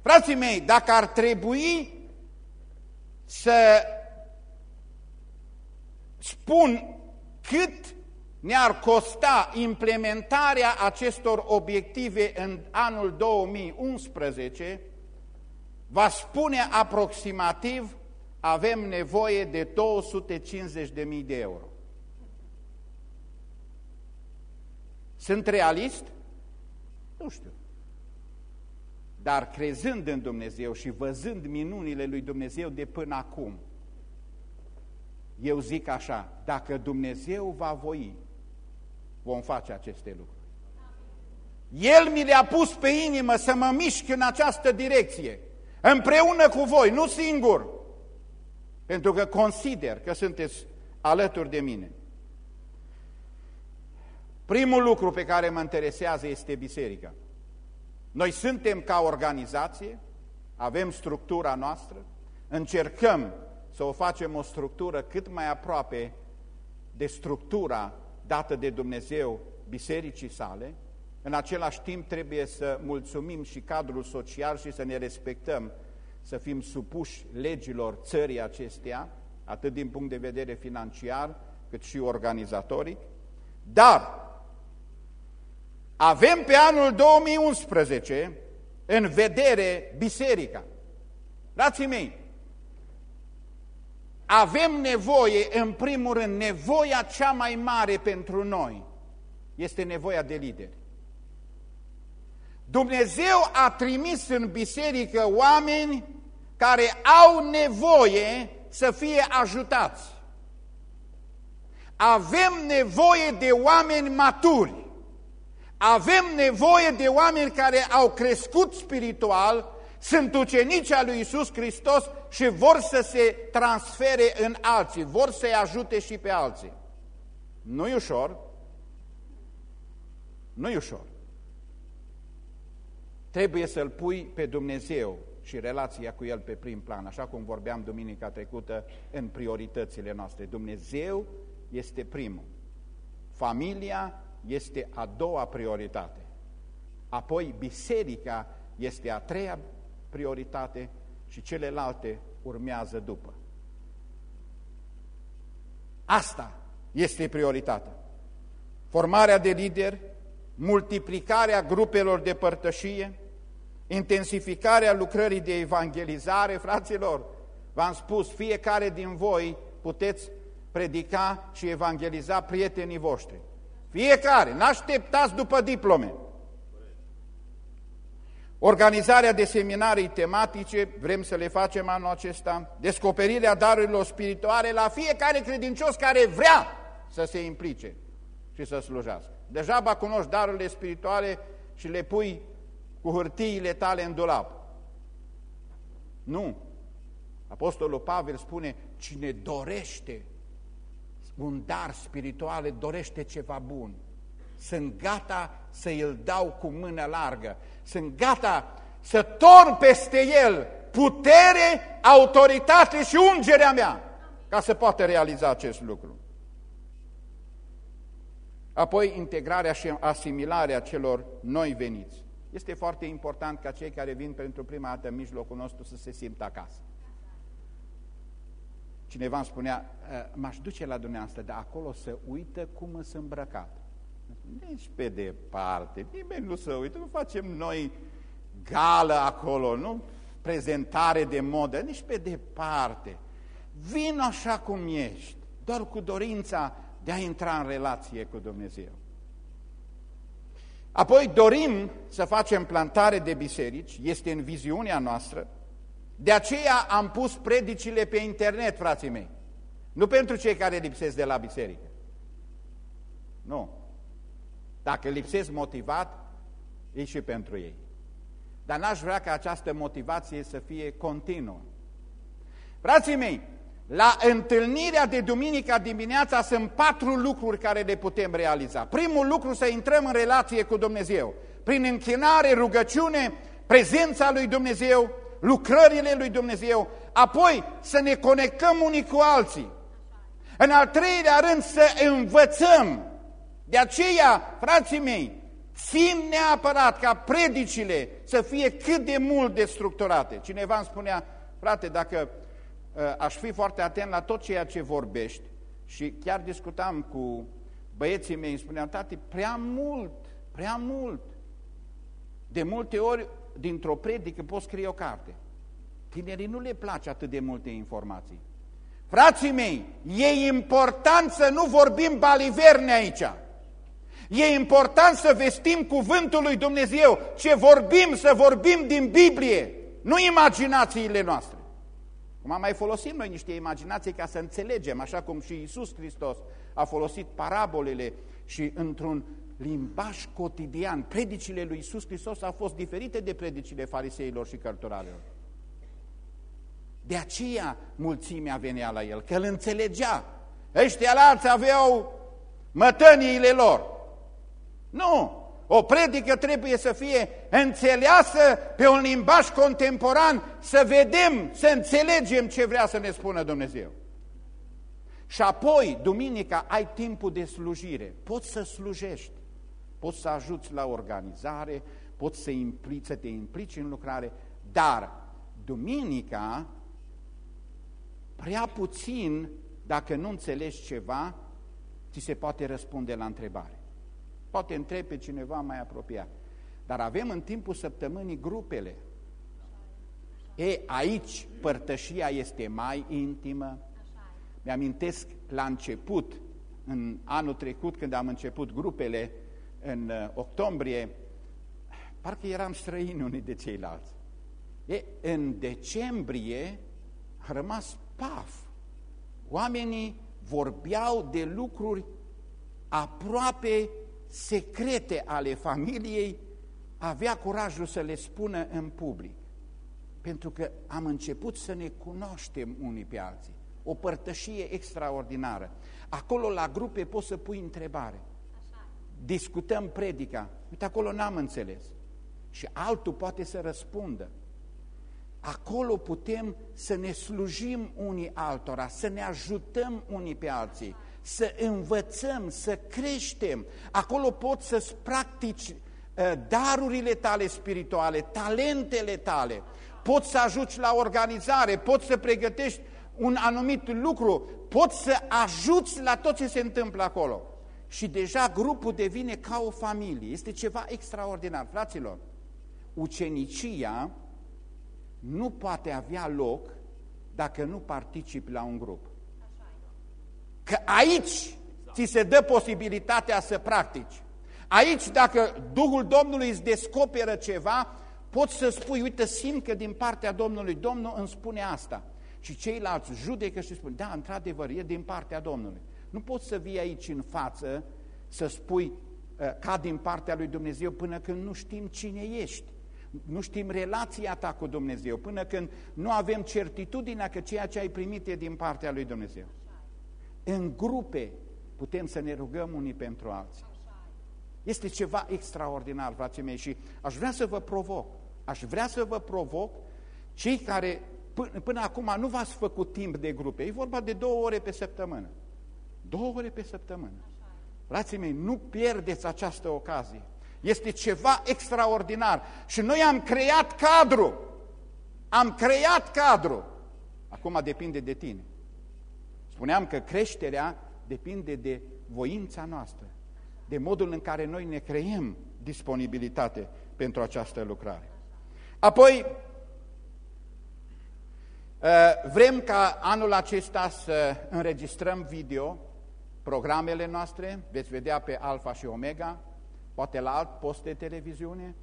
Frații mei, dacă ar trebui să spun cât ne-ar costa implementarea acestor obiective în anul 2011, va spune aproximativ avem nevoie de 250.000 de euro. Sunt realist? Nu știu. Dar crezând în Dumnezeu și văzând minunile lui Dumnezeu de până acum, eu zic așa, dacă Dumnezeu va voi, vom face aceste lucruri. El mi le-a pus pe inimă să mă mișc în această direcție, împreună cu voi, nu singur, pentru că consider că sunteți alături de mine. Primul lucru pe care mă interesează este biserica. Noi suntem ca organizație, avem structura noastră, încercăm să o facem o structură cât mai aproape de structura dată de Dumnezeu bisericii sale, în același timp trebuie să mulțumim și cadrul social și să ne respectăm, să fim supuși legilor țării acesteia, atât din punct de vedere financiar, cât și organizatoric, dar avem pe anul 2011 în vedere biserica. Frații mei, avem nevoie, în primul rând, nevoia cea mai mare pentru noi este nevoia de lideri. Dumnezeu a trimis în biserică oameni care au nevoie să fie ajutați. Avem nevoie de oameni maturi. Avem nevoie de oameni care au crescut spiritual, sunt ucenici al lui Isus Hristos și vor să se transfere în alții, vor să-i ajute și pe alții. Nu-i ușor, nu-i ușor. Trebuie să-L pui pe Dumnezeu și relația cu El pe prim plan, așa cum vorbeam duminica trecută în prioritățile noastre. Dumnezeu este primul. Familia este a doua prioritate. Apoi biserica este a treia prioritate și celelalte urmează după. Asta este prioritatea. Formarea de lideri, multiplicarea grupelor de părtășie, intensificarea lucrării de evangelizare, fraților, v-am spus, fiecare din voi puteți predica și evangeliza prietenii voștri. Fiecare, n-așteptați după diplome. Organizarea de seminarii tematice, vrem să le facem anul acesta, descoperirea darurilor spirituale la fiecare credincios care vrea să se implice și să slujească. Deja cunoști darurile spirituale și le pui cu hârtiile tale în dulap. Nu. Apostolul Pavel spune, cine dorește un dar spiritual, dorește ceva bun. Sunt gata să îl dau cu mână largă. Sunt gata să torn peste el putere, autoritate și ungerea mea ca să poată realiza acest lucru. Apoi integrarea și asimilarea celor noi veniți. Este foarte important ca cei care vin pentru prima dată în mijlocul nostru să se simtă acasă. Cineva îmi spunea, ă, m-aș duce la dumneavoastră, dar acolo să uită cum sunt îmbrăcat. Nici pe departe, nimeni nu să uită, nu facem noi gală acolo, nu prezentare de modă, nici pe departe. Vin așa cum ești, doar cu dorința de a intra în relație cu Dumnezeu. Apoi dorim să facem plantare de biserici, este în viziunea noastră, de aceea am pus predicile pe internet, frații mei. Nu pentru cei care lipsesc de la biserică. Nu. Dacă lipsesc motivat, e și pentru ei. Dar n-aș vrea ca această motivație să fie continuă. Frații mei, la întâlnirea de duminica dimineața sunt patru lucruri care le putem realiza. Primul lucru, să intrăm în relație cu Dumnezeu. Prin închinare, rugăciune, prezența lui Dumnezeu, lucrările lui Dumnezeu, apoi să ne conectăm unii cu alții. În al treilea rând să învățăm. De aceea, frații mei, țin neapărat ca predicile să fie cât de mult destructurate. Cineva îmi spunea, frate, dacă uh, aș fi foarte atent la tot ceea ce vorbești, și chiar discutam cu băieții mei, îmi spuneam, tati, prea mult, prea mult. De multe ori dintr-o predică poți scrie o carte. Tinerii nu le place atât de multe informații. Frații mei, e important să nu vorbim baliverne aici. E important să vestim cuvântul lui Dumnezeu. Ce vorbim, să vorbim din Biblie, nu imaginațiile noastre. Cum am mai folosit noi niște imaginații ca să înțelegem, așa cum și Isus Hristos a folosit parabolele și într-un limbaj cotidian. Predicile lui Isus Hristos au fost diferite de predicile fariseilor și cărturalilor. De aceea mulțimea venea la el, că îl înțelegea. Ăștia alții aveau mătăniile lor. Nu! O predică trebuie să fie înțeleasă pe un limbaj contemporan, să vedem, să înțelegem ce vrea să ne spună Dumnezeu. Și apoi, duminica, ai timpul de slujire. Poți să slujești poți să ajuți la organizare, poți să, implici, să te implici în lucrare, dar duminica, prea puțin, dacă nu înțelegi ceva, ți se poate răspunde la întrebare. Poate întrebi pe cineva mai apropiat. Dar avem în timpul săptămânii grupele. E, aici părtășia este mai intimă. Mi-amintesc la început, în anul trecut, când am început grupele, în uh, octombrie, parcă eram străini unii de ceilalți. E, în decembrie a rămas paf. Oamenii vorbeau de lucruri aproape secrete ale familiei, avea curajul să le spună în public. Pentru că am început să ne cunoaștem unii pe alții. O părtășie extraordinară. Acolo la grupe poți să pui întrebare discutăm predica, uite, acolo n-am înțeles. Și altul poate să răspundă. Acolo putem să ne slujim unii altora, să ne ajutăm unii pe alții, să învățăm, să creștem. Acolo poți să-ți practici uh, darurile tale spirituale, talentele tale, poți să ajuți la organizare, poți să pregătești un anumit lucru, poți să ajuți la tot ce se întâmplă acolo și deja grupul devine ca o familie. Este ceva extraordinar. Fraților, ucenicia nu poate avea loc dacă nu participi la un grup. Că aici ți se dă posibilitatea să practici. Aici, dacă Duhul Domnului îți descoperă ceva, poți să spui, uite, simt că din partea Domnului, Domnul îmi spune asta. Și ceilalți judecă și spun, da, într-adevăr, e din partea Domnului. Nu poți să vii aici în față să spui uh, ca din partea lui Dumnezeu până când nu știm cine ești. Nu știm relația ta cu Dumnezeu, până când nu avem certitudinea că ceea ce ai primit e din partea lui Dumnezeu. În grupe putem să ne rugăm unii pentru alții. Este ceva extraordinar, frații mei, și aș vrea să vă provoc, aș vrea să vă provoc cei care până, până acum nu v-ați făcut timp de grupe, e vorba de două ore pe săptămână. Două ore pe săptămână. Frații mei, nu pierdeți această ocazie. Este ceva extraordinar. Și noi am creat cadru. Am creat cadru. Acum depinde de tine. Spuneam că creșterea depinde de voința noastră, de modul în care noi ne creăm disponibilitate pentru această lucrare. Apoi, ă, vrem ca anul acesta să înregistrăm video programele noastre, veți vedea pe Alfa și Omega, poate la alt post de televiziune,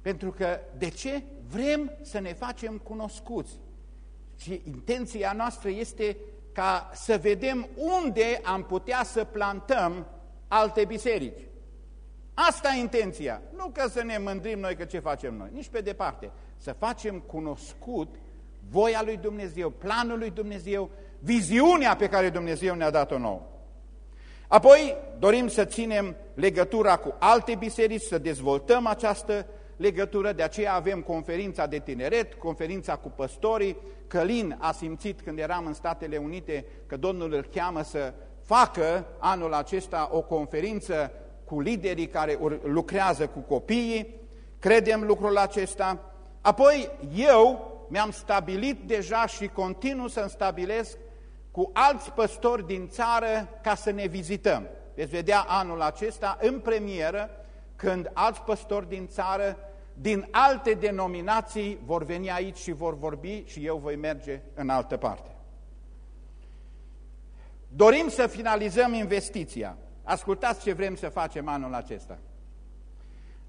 pentru că, de ce? Vrem să ne facem cunoscuți. Și intenția noastră este ca să vedem unde am putea să plantăm alte biserici. Asta e intenția. Nu că să ne mândrim noi că ce facem noi, nici pe departe. Să facem cunoscut voia lui Dumnezeu, planul lui Dumnezeu, viziunea pe care Dumnezeu ne-a dat-o nouă. Apoi dorim să ținem legătura cu alte biserici, să dezvoltăm această legătură, de aceea avem conferința de tineret, conferința cu păstorii. Călin a simțit când eram în Statele Unite că Domnul îl cheamă să facă anul acesta o conferință cu liderii care lucrează cu copiii. Credem lucrul acesta. Apoi eu mi-am stabilit deja și continuu să-mi stabilesc cu alți păstori din țară ca să ne vizităm. Veți vedea anul acesta în premieră când alți păstori din țară, din alte denominații vor veni aici și vor vorbi și eu voi merge în altă parte. Dorim să finalizăm investiția. Ascultați ce vrem să facem anul acesta.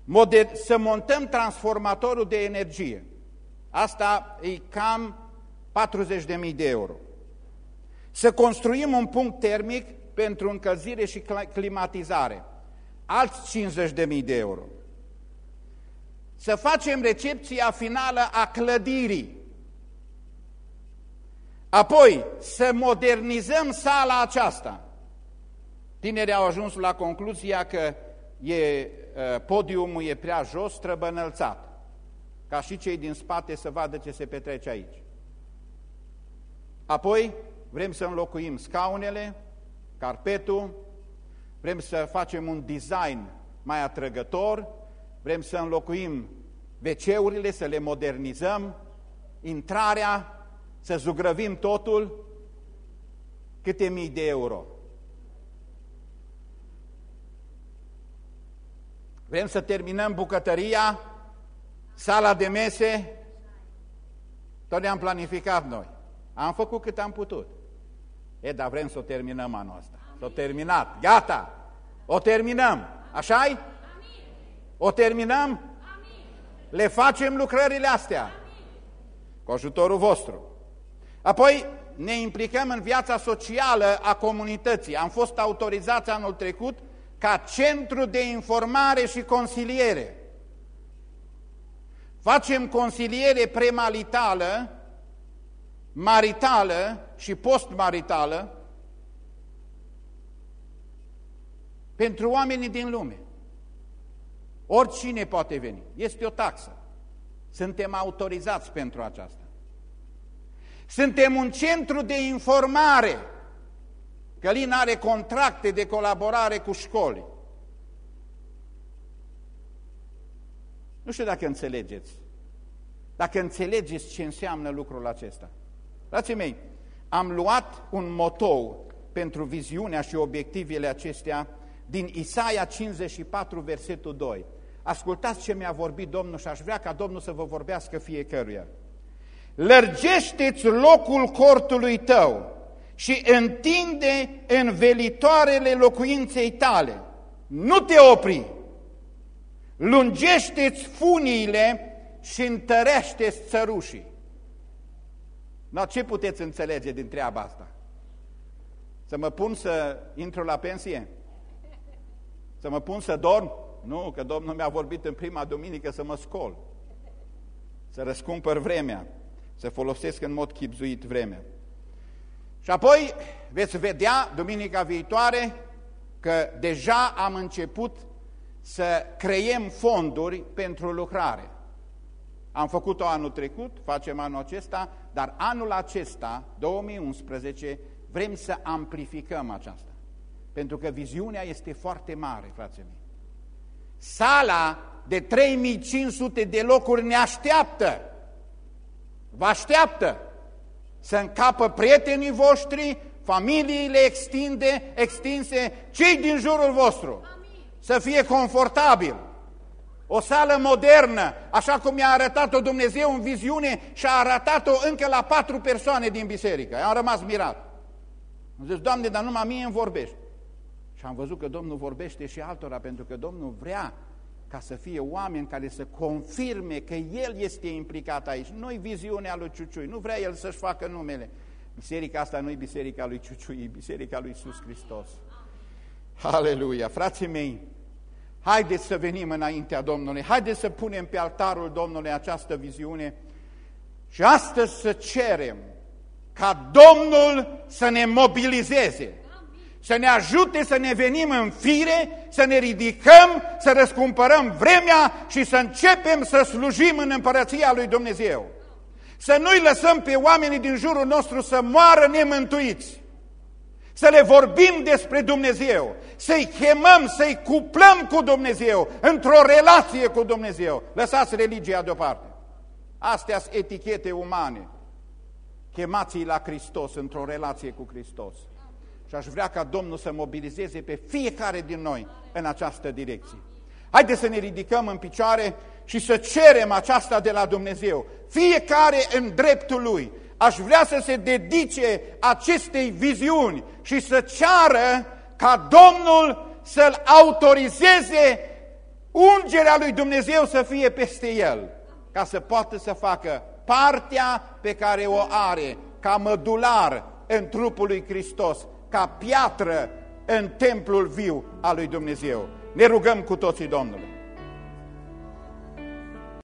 Moder să montăm transformatorul de energie. Asta e cam 40.000 de euro. Să construim un punct termic pentru încălzire și climatizare, alți 50.000 de euro. Să facem recepția finală a clădirii. Apoi, să modernizăm sala aceasta. Tinerii au ajuns la concluzia că e, ă, podiumul e prea jos, trebuie înălțat, ca și cei din spate să vadă ce se petrece aici. Apoi, vrem să înlocuim scaunele, carpetul, vrem să facem un design mai atrăgător, vrem să înlocuim WC-urile, să le modernizăm, intrarea, să zugrăvim totul, câte mii de euro. Vrem să terminăm bucătăria, sala de mese, tot ne-am planificat noi. Am făcut cât am putut. E, dar vrem să o terminăm anul ăsta. S-a terminat. Gata. O terminăm. așa -i? O terminăm? Le facem lucrările astea. Cu ajutorul vostru. Apoi ne implicăm în viața socială a comunității. Am fost autorizați anul trecut ca centru de informare și consiliere. Facem consiliere premaritală maritală și postmaritală pentru oamenii din lume. Oricine poate veni. Este o taxă. Suntem autorizați pentru aceasta. Suntem un centru de informare. Călin are contracte de colaborare cu școli. Nu știu dacă înțelegeți. Dacă înțelegeți ce înseamnă lucrul acesta. Frații mei, am luat un motou pentru viziunea și obiectivele acestea din Isaia 54, versetul 2. Ascultați ce mi-a vorbit Domnul și aș vrea ca Domnul să vă vorbească fiecăruia. Lărgește-ți locul cortului tău și întinde în velitoarele locuinței tale. Nu te opri! Lungește-ți funiile și întărește-ți țărușii. No, ce puteți înțelege din treaba asta? Să mă pun să intru la pensie? Să mă pun să dorm? Nu, că Domnul mi-a vorbit în prima duminică să mă scol. Să răscumpăr vremea. Să folosesc în mod chipzuit vremea. Și apoi veți vedea duminica viitoare că deja am început să creiem fonduri pentru lucrare. Am făcut-o anul trecut, facem anul acesta, dar anul acesta, 2011, vrem să amplificăm aceasta. Pentru că viziunea este foarte mare, frații mei. Sala de 3500 de locuri ne așteaptă. Vă așteaptă să încapă prietenii voștri, familiile extinde, extinse, cei din jurul vostru. Să fie confortabil. O sală modernă, așa cum i-a arătat-o Dumnezeu în viziune și a arătat-o încă la patru persoane din biserică. Am rămas mirat. Am zis, Doamne, dar numai mie îmi vorbești. Și am văzut că Domnul vorbește și altora, pentru că Domnul vrea ca să fie oameni care să confirme că El este implicat aici. Nu-i viziunea lui Ciuciui, nu vrea El să-și facă numele. Biserica asta nu e biserica lui Ciuciui, e biserica lui Iisus Hristos. Aleluia! Frații mei, haideți să venim înaintea Domnului, haideți să punem pe altarul Domnului această viziune și astăzi să cerem ca Domnul să ne mobilizeze să ne ajute să ne venim în fire, să ne ridicăm, să răscumpărăm vremea și să începem să slujim în împărăția lui Dumnezeu. Să nu-i lăsăm pe oamenii din jurul nostru să moară nemântuiți. Să le vorbim despre Dumnezeu, să-i chemăm, să-i cuplăm cu Dumnezeu, într-o relație cu Dumnezeu. Lăsați religia deoparte. Astea sunt etichete umane. Chemați-i la Hristos, într-o relație cu Hristos. Și aș vrea ca Domnul să mobilizeze pe fiecare din noi în această direcție. Haideți să ne ridicăm în picioare și să cerem aceasta de la Dumnezeu. Fiecare în dreptul lui. Aș vrea să se dedice acestei viziuni și să ceară ca Domnul să-l autorizeze ungerea lui Dumnezeu să fie peste el, ca să poată să facă partea pe care o are ca mădular în trupul lui Hristos ca piatră în templul viu al lui Dumnezeu. Ne rugăm cu toții Domnului.